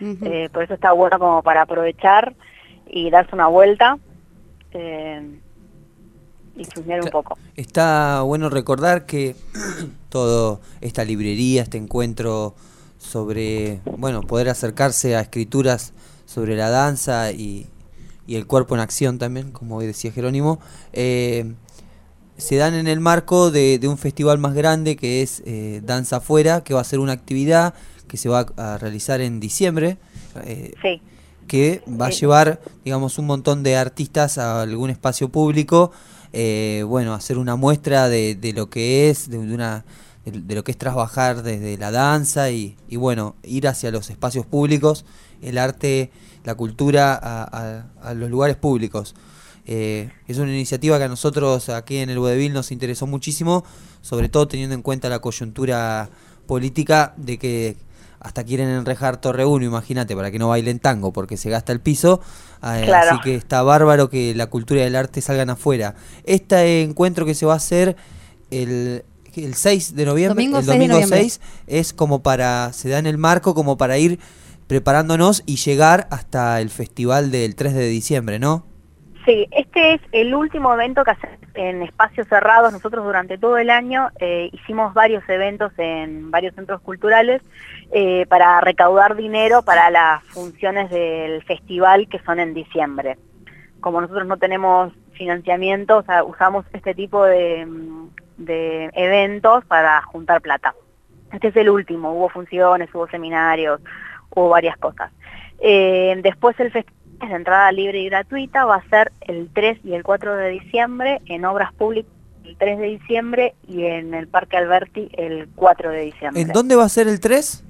S26: Eh, por eso está bueno como para aprovechar y darse una vuelta eh, y chusmear un poco.
S20: Está bueno recordar que todo esta librería, este encuentro sobre, bueno, poder acercarse a escrituras sobre la danza y, y el cuerpo en acción también, como hoy decía Jerónimo, eh, se dan en el marco de, de un festival más grande que es eh, Danza Afuera, que va a ser una actividad que se va a realizar en diciembre. eh,
S26: Sí.
S20: que va a llevar, digamos, un montón de artistas a algún espacio público, eh, bueno, hacer una muestra de, de lo que es, de, una, de, de lo que es trabajar desde la danza y, y, bueno, ir hacia los espacios públicos, el arte, la cultura a, a- a los lugares públicos. Eh, es una iniciativa que a nosotros aquí en el Vodevil nos interesó muchísimo, sobre todo teniendo en cuenta la coyuntura política de que hasta quieren enrejar Torre 1, imagínate, para que no bailen tango, porque se gasta el piso. Eh,
S26: Claro.
S20: Así que está bárbaro que la cultura y el arte salgan afuera. Este encuentro que se va a hacer el, el 6 de noviembre,
S2: Domingo
S20: el
S2: 6
S20: domingo
S2: noviembre.
S20: 6, es como para, se da en el marco como para ir preparándonos y llegar hasta el festival del 3 de diciembre, ¿no?
S26: Sí, este es el último evento que hacemos en espacios cerrados. Nosotros durante todo el año eh, hicimos varios eventos en varios centros culturales eh, para recaudar dinero para las funciones del festival que son en diciembre. Como nosotros no tenemos financiamiento, usamos este tipo de, mm, de eventos para juntar plata. Este es el último, hubo funciones, hubo seminarios, hubo varias cosas. Eh, después el festival es de entrada libre y gratuita, va a ser el 3 y el 4 de diciembre en obras públicas el 3 de diciembre y en el Parque Alberti el 4 de diciembre.
S20: ¿En dónde va a ser el 3?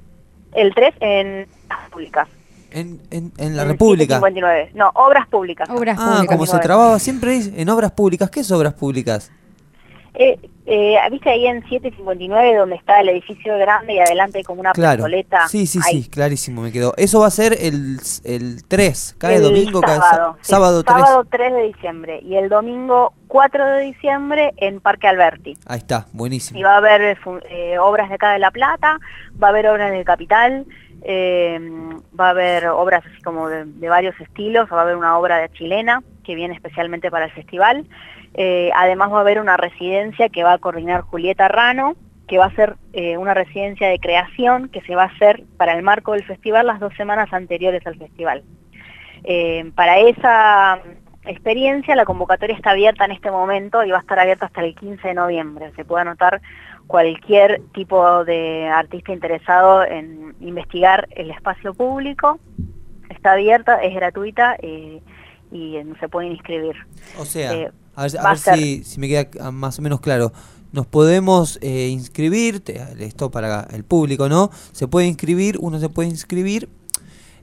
S26: El 3 en obras públicas.
S20: En, en, en la
S26: En
S20: República.
S26: 759. No, obras públicas.
S2: Obras
S20: Ah, como se trababa siempre en obras públicas. ¿Qué es obras públicas?
S26: Eh, eh, ¿Viste ahí en 759 donde está el edificio grande y adelante hay como una
S20: Claro.
S26: plazoleta?
S20: Sí, sí,
S26: Ahí.
S20: sí, clarísimo me quedó. Eso va a ser el, el 3, cae
S26: El
S20: domingo, cae
S26: sábado,
S20: sábado,
S26: sí,
S20: sábado 3.
S26: sábado 3 de diciembre y el domingo 4 de diciembre en Parque Alberti.
S20: Ahí está, buenísimo.
S26: Y va a haber eh, eh, obras de acá de La Plata, va a haber obras del Capital, eh, va a haber obras así como de, varios estilos, va a haber una obra de chilena que viene especialmente para el festival. Eh, además va a haber una residencia que va a coordinar Julieta Rano, que va a ser eh, una residencia de creación que se va a hacer para el marco del festival las dos semanas anteriores al festival. Para esa experiencia la convocatoria está abierta en este momento y va a estar abierta hasta el 15 de noviembre. Se puede anotar cualquier tipo de artista interesado en investigar el espacio público. Está abierta, es gratuita eh, y se pueden inscribir.
S20: O sea,
S26: Eh,
S20: a ver, a si, si me queda ah, más o menos claro. Nos podemos eh, inscribir, esto para el público, ¿no? Se puede inscribir, uno se puede inscribir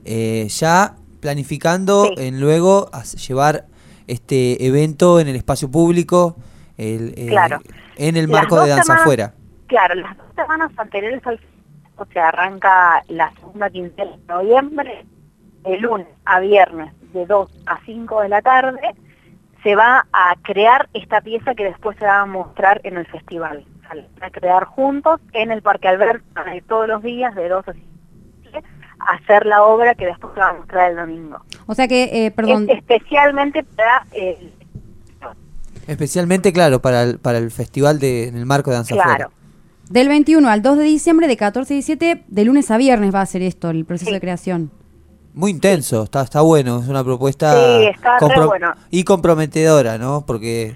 S20: eh, ya planificando en luego llevar este evento en el espacio público, el,
S26: Claro.
S20: En el marco de Danza
S26: semanas-
S20: Afuera.
S26: Claro, las dos semanas anteriores al o sea, arranca la segunda quincena de noviembre, de lunes a viernes, de 2 a 5 de la tarde, se va a crear esta pieza que después se va a mostrar en el festival. O sea, a crear juntos en el Parque Alberto ir todos los días de 2 a 5 a hacer la obra que después se va a mostrar el domingo.
S2: O sea que, eh, perdón,
S26: Es especialmente para el
S20: Especialmente, claro, para el, para el festival de, en el marco de Danza Afuera.
S2: del 21 al 2 de diciembre, de 14 a 17, de lunes a viernes va a ser esto, el proceso de creación.
S20: Muy intenso, está, está bueno, es una propuesta
S26: Sí, está
S20: compro-
S26: bueno.
S20: y comprometedora, ¿no? Porque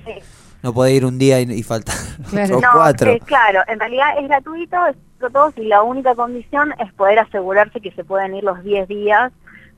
S20: no puede ir un día y, y faltar otros
S26: No,
S20: cuatro.
S26: eh, claro, en realidad es gratuito, es para todos y la única condición es poder asegurarse que se pueden ir los 10 días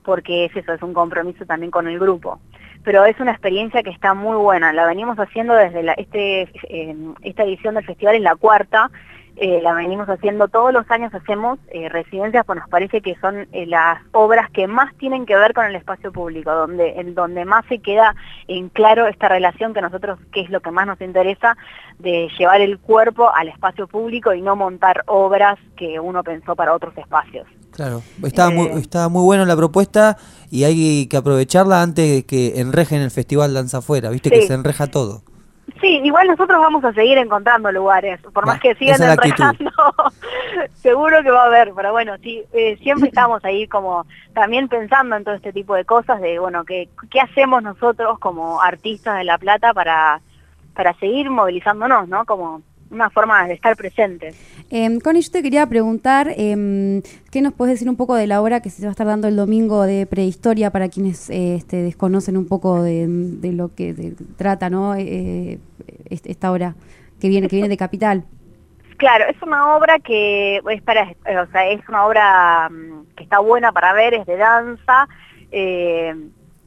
S26: porque es eso, es un compromiso también con el grupo. Pero es una experiencia que está muy buena, la venimos haciendo desde este, eh, esta edición del festival, es la cuarta, eh, la venimos haciendo todos los años, hacemos eh, residencias, pues nos parece que son las obras que más tienen que ver con el espacio público, donde, en donde más se queda en claro esta relación que nosotros, que es lo que más nos interesa, de llevar el cuerpo al espacio público y no montar obras que uno pensó para otros espacios.
S20: Claro, está, muy,
S26: Eh.
S20: está muy bueno la propuesta y hay que aprovecharla antes de que enrejen el festival Danza Afuera, viste que se enreja todo.
S26: Sí, igual nosotros vamos a seguir encontrando lugares, por más que sigan enrejando, seguro que va a haber, pero bueno, sí, eh, siempre estamos ahí como también pensando en todo este tipo de cosas, de bueno, ¿qué, qué hacemos nosotros como artistas de La Plata para, para seguir movilizándonos, ¿no? Como una forma de estar presentes.
S2: Eh, Connie, yo te quería preguntar, eh, ¿qué nos puedes decir un poco de la obra que se va a estar dando el domingo de prehistoria para quienes eh, este, desconocen un poco de, de lo que de- trata, ¿no? Eh, est- esta obra que viene que viene de Capital.
S26: Claro, es una obra que es para, eh, o sea, es una obra mm, que está buena para ver, es de danza, eh,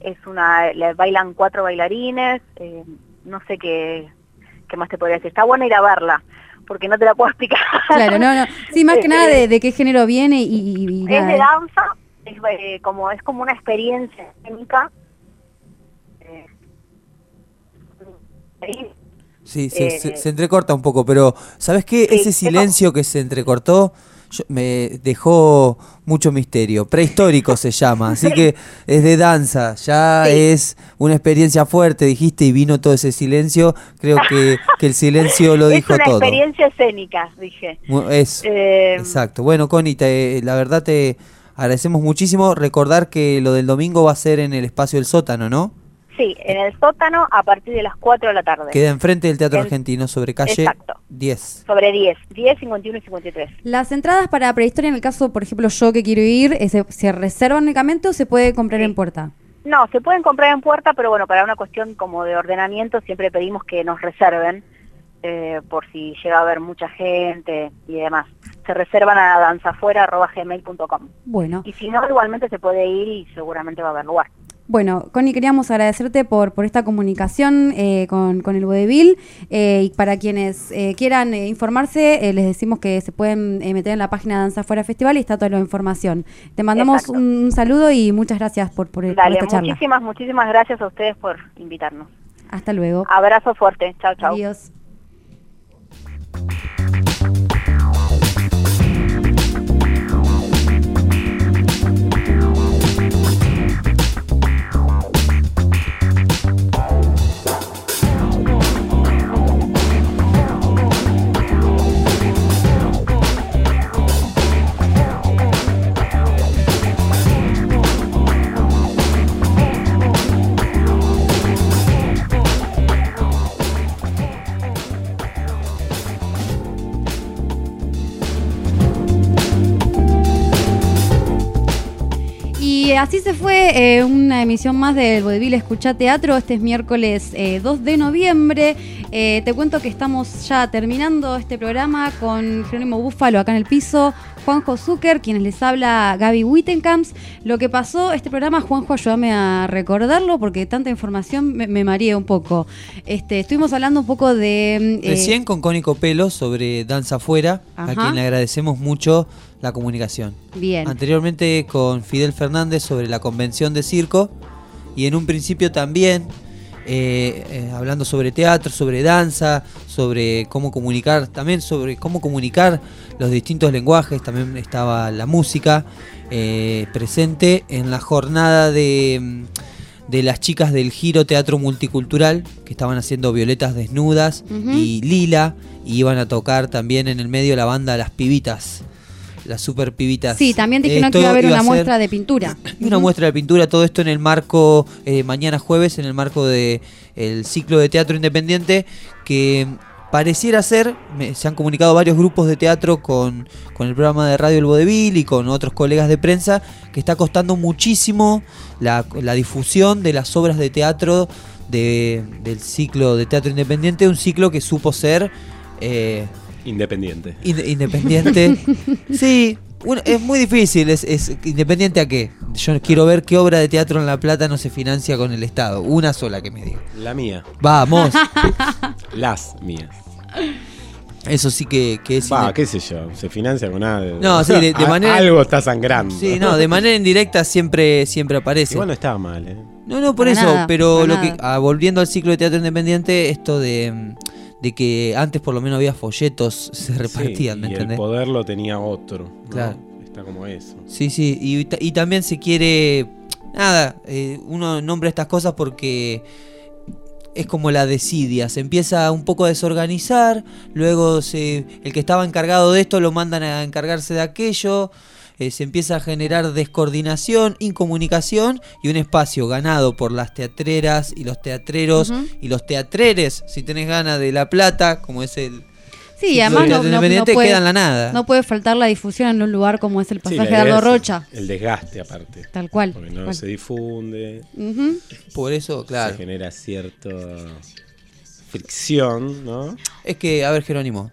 S26: es una, le bailan cuatro bailarines, eh, no sé qué, qué más te podría decir, está buena ir a verla, porque no te la puedo explicar.
S2: Claro, no, no. Sí, más que nada de, de qué género viene y, y- y
S26: es de
S2: ¿eh?
S26: danza, es eh, como es como una experiencia escénica. Eh,
S20: Sí, se,
S26: Eh,
S20: se- se entrecorta un poco, pero ¿sabes qué?
S26: Sí,
S20: Ese
S26: es
S20: silencio que se entrecortó yo- me dejó mucho misterio. Prehistórico se llama, así que es de danza, ya es una experiencia fuerte, dijiste, y vino todo ese silencio. Creo que, que el silencio lo
S26: es
S20: dijo
S26: una
S20: todo.
S26: experiencia escénica, dije.
S20: Eso,
S26: Eh,
S20: exacto. Bueno, Connie, te- la verdad te agradecemos muchísimo. Recordar que lo del domingo va a ser en el espacio del sótano, ¿no?
S26: Sí, en el sótano a partir de las 4 de la tarde.
S20: Queda enfrente del Teatro
S26: En-
S20: Argentino, sobre calle
S26: Exacto.
S20: 10.
S26: Sobre 10, 10, 51 y 53.
S2: Las entradas para prehistoria, en el caso, por ejemplo, yo que quiero ir, eh, ¿se, se reservan únicamente o se puede comprar en puerta?
S26: No, se pueden comprar en puerta, pero bueno, para una cuestión como de ordenamiento siempre pedimos que nos reserven, eh, por si llega a haber mucha gente y demás. Se reservan a danzafuera.gmail.com.
S2: Bueno.
S26: Y si no, igualmente se puede ir y seguramente va a haber lugar.
S2: Bueno, Connie, queríamos agradecerte por, por esta comunicación eh, con, con el Vodevil eh, y para quienes eh, quieran informarse, les decimos que se pueden meter en la página Danza Fuera Festival y está toda la información. Te mandamos
S26: Exacto.
S2: un, saludo y muchas gracias por, por, por
S26: Dale,
S2: esta charla.
S26: muchísimas, muchísimas gracias a ustedes por invitarnos.
S2: Hasta luego.
S26: Abrazo fuerte. Chao, chao.
S2: Adiós. Y así se fue eh, una emisión más del Vodevil Escucha Teatro. Este es miércoles eh, 2 de noviembre. Eh, te cuento que estamos ya terminando este programa con Jerónimo Búfalo acá en el piso, Juanjo Zucker, quienes les habla Gaby Wittenkamps. Lo que pasó, este programa, Juanjo, ayúdame a recordarlo porque tanta información me, me mareé un poco. Este, estuvimos hablando un poco de... eh,
S20: Recién con Cónico Pelo sobre Danza Afuera, a
S2: Ajá.
S20: quien le agradecemos mucho la comunicación.
S2: Bien.
S20: Anteriormente con Fidel Fernández sobre la convención de circo y en un principio también eh, eh, hablando sobre teatro, sobre danza, sobre cómo comunicar, también sobre cómo comunicar los distintos lenguajes, también estaba la música eh, presente en la jornada de, mm, de las chicas del Giro Teatro Multicultural, que estaban haciendo Violetas Desnudas y Lila, y iban a tocar también en el medio la banda Las Pibitas. Las super pibitas.
S2: Sí, también dijeron
S20: Esto
S2: que iba a haber
S20: iba
S2: una muestra de pintura.
S20: y una muestra de pintura, todo esto en el marco, eh, mañana jueves, en el marco de el ciclo de teatro independiente, que pareciera ser, me- se han comunicado varios grupos de teatro con, con el programa de radio El Vodevil y con otros colegas de prensa, que está costando muchísimo la, la difusión de las obras de teatro de- del ciclo de teatro independiente, un ciclo que supo ser... eh,
S23: Independiente.
S20: Inde- independiente. sí, un- es muy difícil. Es, es independiente a qué. Yo quiero ver qué obra de teatro en La Plata no se financia con el Estado. Una sola que me diga.
S23: La mía.
S20: Vamos.
S23: Las mías.
S20: Eso sí que, que es.
S23: Va, qué sé yo, se financia con algo.
S20: No, sí, de, manera.
S23: Algo está sangrando.
S20: Sí, no, de manera indirecta siempre, siempre aparece.
S23: Igual no estaba mal, ¿eh?
S20: No, no, por
S23: Para
S20: eso,
S23: nada,
S20: pero lo que ah, volviendo al ciclo de teatro independiente, esto de, mm, de que antes por lo menos había folletos, se repartían, ¿me
S23: y
S20: entendés?
S23: el poder lo tenía otro. ¿no?
S20: Claro.
S23: Está como eso.
S20: Sí, sí, y, y también se quiere. Nada, eh, uno nombra estas cosas porque es como la desidia. Se empieza un poco a desorganizar, luego se, el que estaba encargado de esto lo mandan a encargarse de aquello. Eh, se empieza a generar descoordinación, incomunicación y un espacio ganado por las teatreras y los teatreros y los teatreres, si tenés ganas de La Plata, como es el...
S2: Sí, además
S20: de
S2: no, puede,
S20: queda en la nada.
S2: no puede faltar la difusión en un lugar como es el pasaje de
S23: es
S2: Rocha.
S23: El desgaste, aparte.
S2: Tal cual.
S23: Porque no se difunde.
S20: Por eso, claro.
S23: Se genera cierta fricción, ¿no?
S20: Es que, a ver, Jerónimo.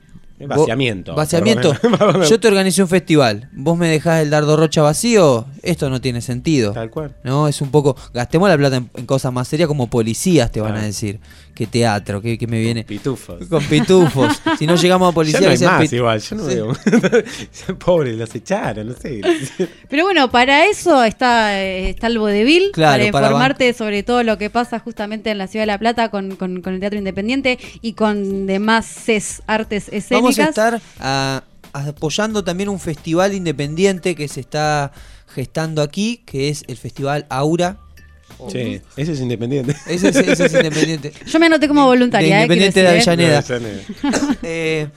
S23: Vaciamiento,
S20: Vaciamiento. Yo te organicé un festival. Vos me dejás el dardo rocha vacío. Esto no tiene sentido.
S23: Tal cual.
S20: No, es un poco. Gastemos la plata en, en cosas más serias como policías, te van a decir. Que teatro, que, que me viene.
S23: Pitufos.
S20: Con pitufos. si no llegamos a policía,
S23: Ya no hay más
S20: pit-
S23: igual, yo no
S20: Sí.
S23: veo. Pobre, los echaron, no sé.
S2: Pero bueno, para eso está, eh, está el Vodevil,
S20: Claro,
S2: para
S20: para
S2: informarte sobre todo lo que pasa justamente en la ciudad de La Plata con, con- con el teatro independiente y con demás ses- artes escénicas.
S20: Vamos a estar apoyando también un festival independiente que se está gestando aquí, que es el Festival Aura.
S23: Sí, ese es independiente.
S20: Ese es, ese es independiente.
S2: Yo me anoté como voluntaria.
S20: de
S2: eh,
S20: Independiente de
S2: ¿eh?
S20: Avellaneda. Eh,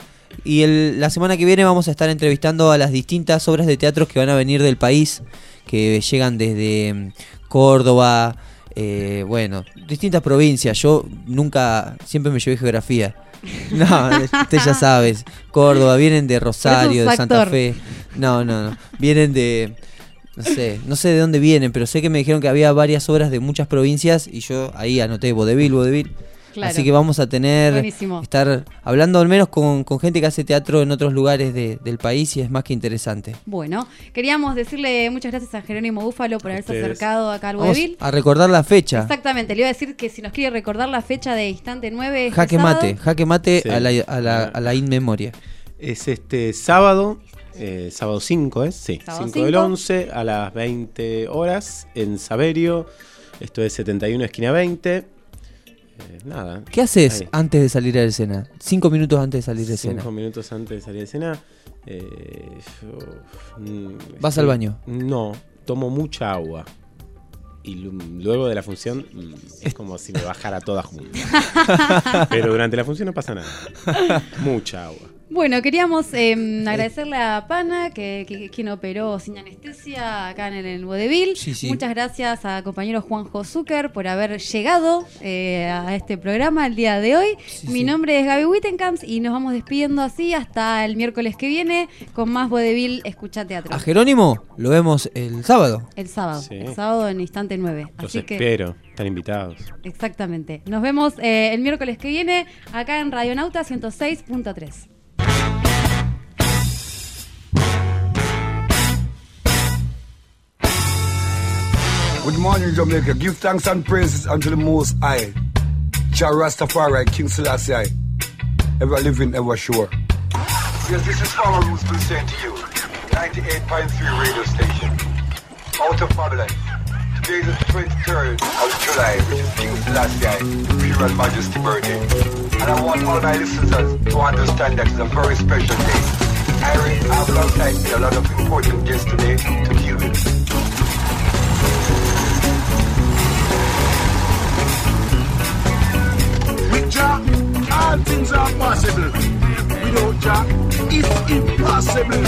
S20: y el- la semana que viene vamos a estar entrevistando a las distintas obras de teatro que van a venir del país, que llegan desde mm, Córdoba, eh, bueno, distintas provincias. Yo nunca, siempre me llevé geografía. No, usted ya sabes. Córdoba, vienen de Rosario, de Santa. Fe. No, no, no. Vienen de. No sé, no sé de dónde vienen, pero sé que me dijeron que había varias obras de muchas provincias y yo ahí anoté Vodevil, Vodevil.
S2: Claro.
S20: Así que vamos a tener,
S2: Buenísimo.
S20: estar hablando al menos con, con gente que hace teatro en otros lugares de- del país y es más que interesante.
S2: Bueno, queríamos decirle muchas gracias a Jerónimo Búfalo por haberse
S20: Ustedes.
S2: acercado acá al Vodevil.
S20: a recordar la fecha.
S2: Exactamente, le iba a decir que si nos quiere recordar la fecha de Instante 9. este
S20: Jaque mate, jaque mate
S23: Sí.
S20: a la, a la, a la in memoria.
S23: Es este sábado, eh, sábado 5, ¿es? Sí,
S2: Sábado
S23: 5 del
S2: 5.
S23: 11 a las 20 horas en Saberio. Esto es 71 esquina 20. Eh, nada.
S20: ¿Qué haces
S23: Ahí.
S20: antes de salir a la escena? Cinco minutos antes de salir a escena.
S23: Cinco minutos antes de salir de escena. eh, uf, mm,
S20: ¿Vas al baño?
S23: No, tomo mucha agua. Y lu- luego de la función mm, es como si me bajara toda junta. Pero durante la función no pasa nada. Mucha agua.
S2: Bueno, queríamos eh, agradecerle a Pana, que, que- quien operó sin anestesia acá en el Vodevil.
S20: Sí, sí.
S2: Muchas gracias a compañero Juanjo Zucker por haber llegado eh, a este programa el día de hoy. Mi
S20: sí.
S2: nombre es Gaby Wittenkamps y nos vamos despidiendo así hasta el miércoles que viene con más Vodevil Escucha Teatro.
S20: A Jerónimo lo vemos el sábado.
S2: El sábado,
S23: Sí.
S2: el sábado en Instante 9.
S23: Los
S2: Así que,
S23: espero. Están invitados.
S2: exactamente. Nos vemos eh, el miércoles que viene acá en Radionauta 106.3.
S27: Good morning, Jamaica. Give thanks and praises unto the Most High. Jah Rastafari, King Selassie, ever living, ever sure. Yes, this is Farmer Roots been say to you, 98.3 radio station, out of Babylon. Today is the 23rd of July, which is King Selassie, Imperial Majesty birthday. And I want all my listeners to understand that it's a very special day. I have alongside me a lot of important guests today to deal. With Jah, it's impossible.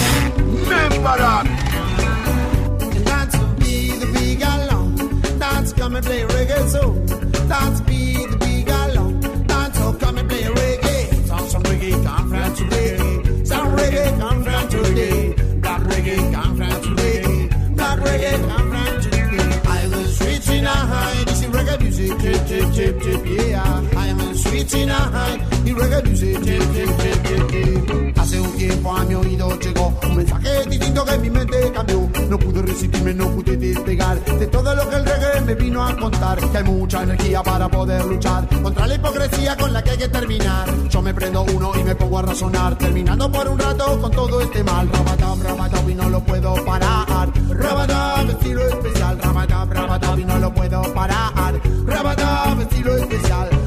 S27: Remember that.
S28: Dance be the big along. Dance come and play reggae soul. Dance be the big along. Dance oh come and play reggae. Sound some reggae come from today. Some reggae come from today. Black reggae come from today. Black reggae come from today. I switch in a high. This is reggae music. Chip chip chip chip yeah. I chip chip chip. Hace un tiempo a mi oído llegó un mensaje distinto que mi mente cambió. No pude resistirme, no pude despegar de todo lo que el reggae me vino a contar. Que hay mucha energía para poder luchar contra la hipocresía con la que hay que terminar. Yo me prendo uno y me pongo a razonar, terminando por un rato con todo este mal. Rabatab, rabatab y no lo puedo parar. Rabatab, estilo especial. Rabatab, rabatab y no lo puedo parar. Rabatab, estilo especial.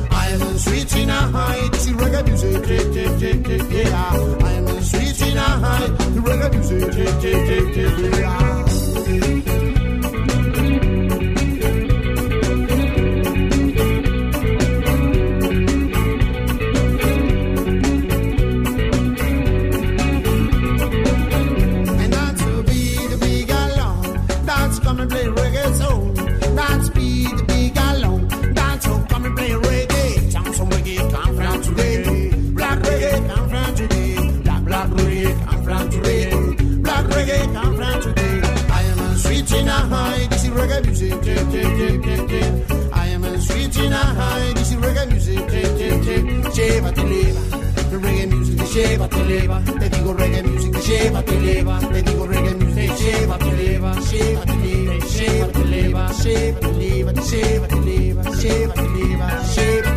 S28: I am switching a high, this is reggae music, chip, chip, chip, chip, yeah. I am switching a high, the reggae music, chip, chip, chip, chip, yeah. Music. Chip, chip, chip, chip. I am a switching a high. This is reggae music. Chip, chip, chip. Llévate, leva. Reggae music, llévate, leva. Te digo reggae music, llévate, leva. Te digo reggae music, llévate, leva. Llévate, leva, llévate, leva. Llévate, leva, llévate, leva. Llévate, leva, llévate, leva.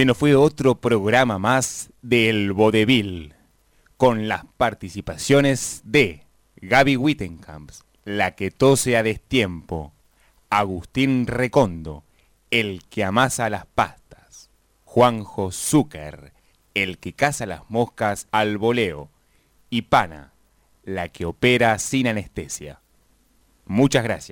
S1: Se nos fue otro programa más del Vodevil, con las participaciones de Gaby Wittenkamp, la que tose a destiempo, Agustín Recondo, el que amasa las pastas, Juanjo Zucker, el que caza las moscas al voleo, y Pana, la que opera sin anestesia. Muchas gracias.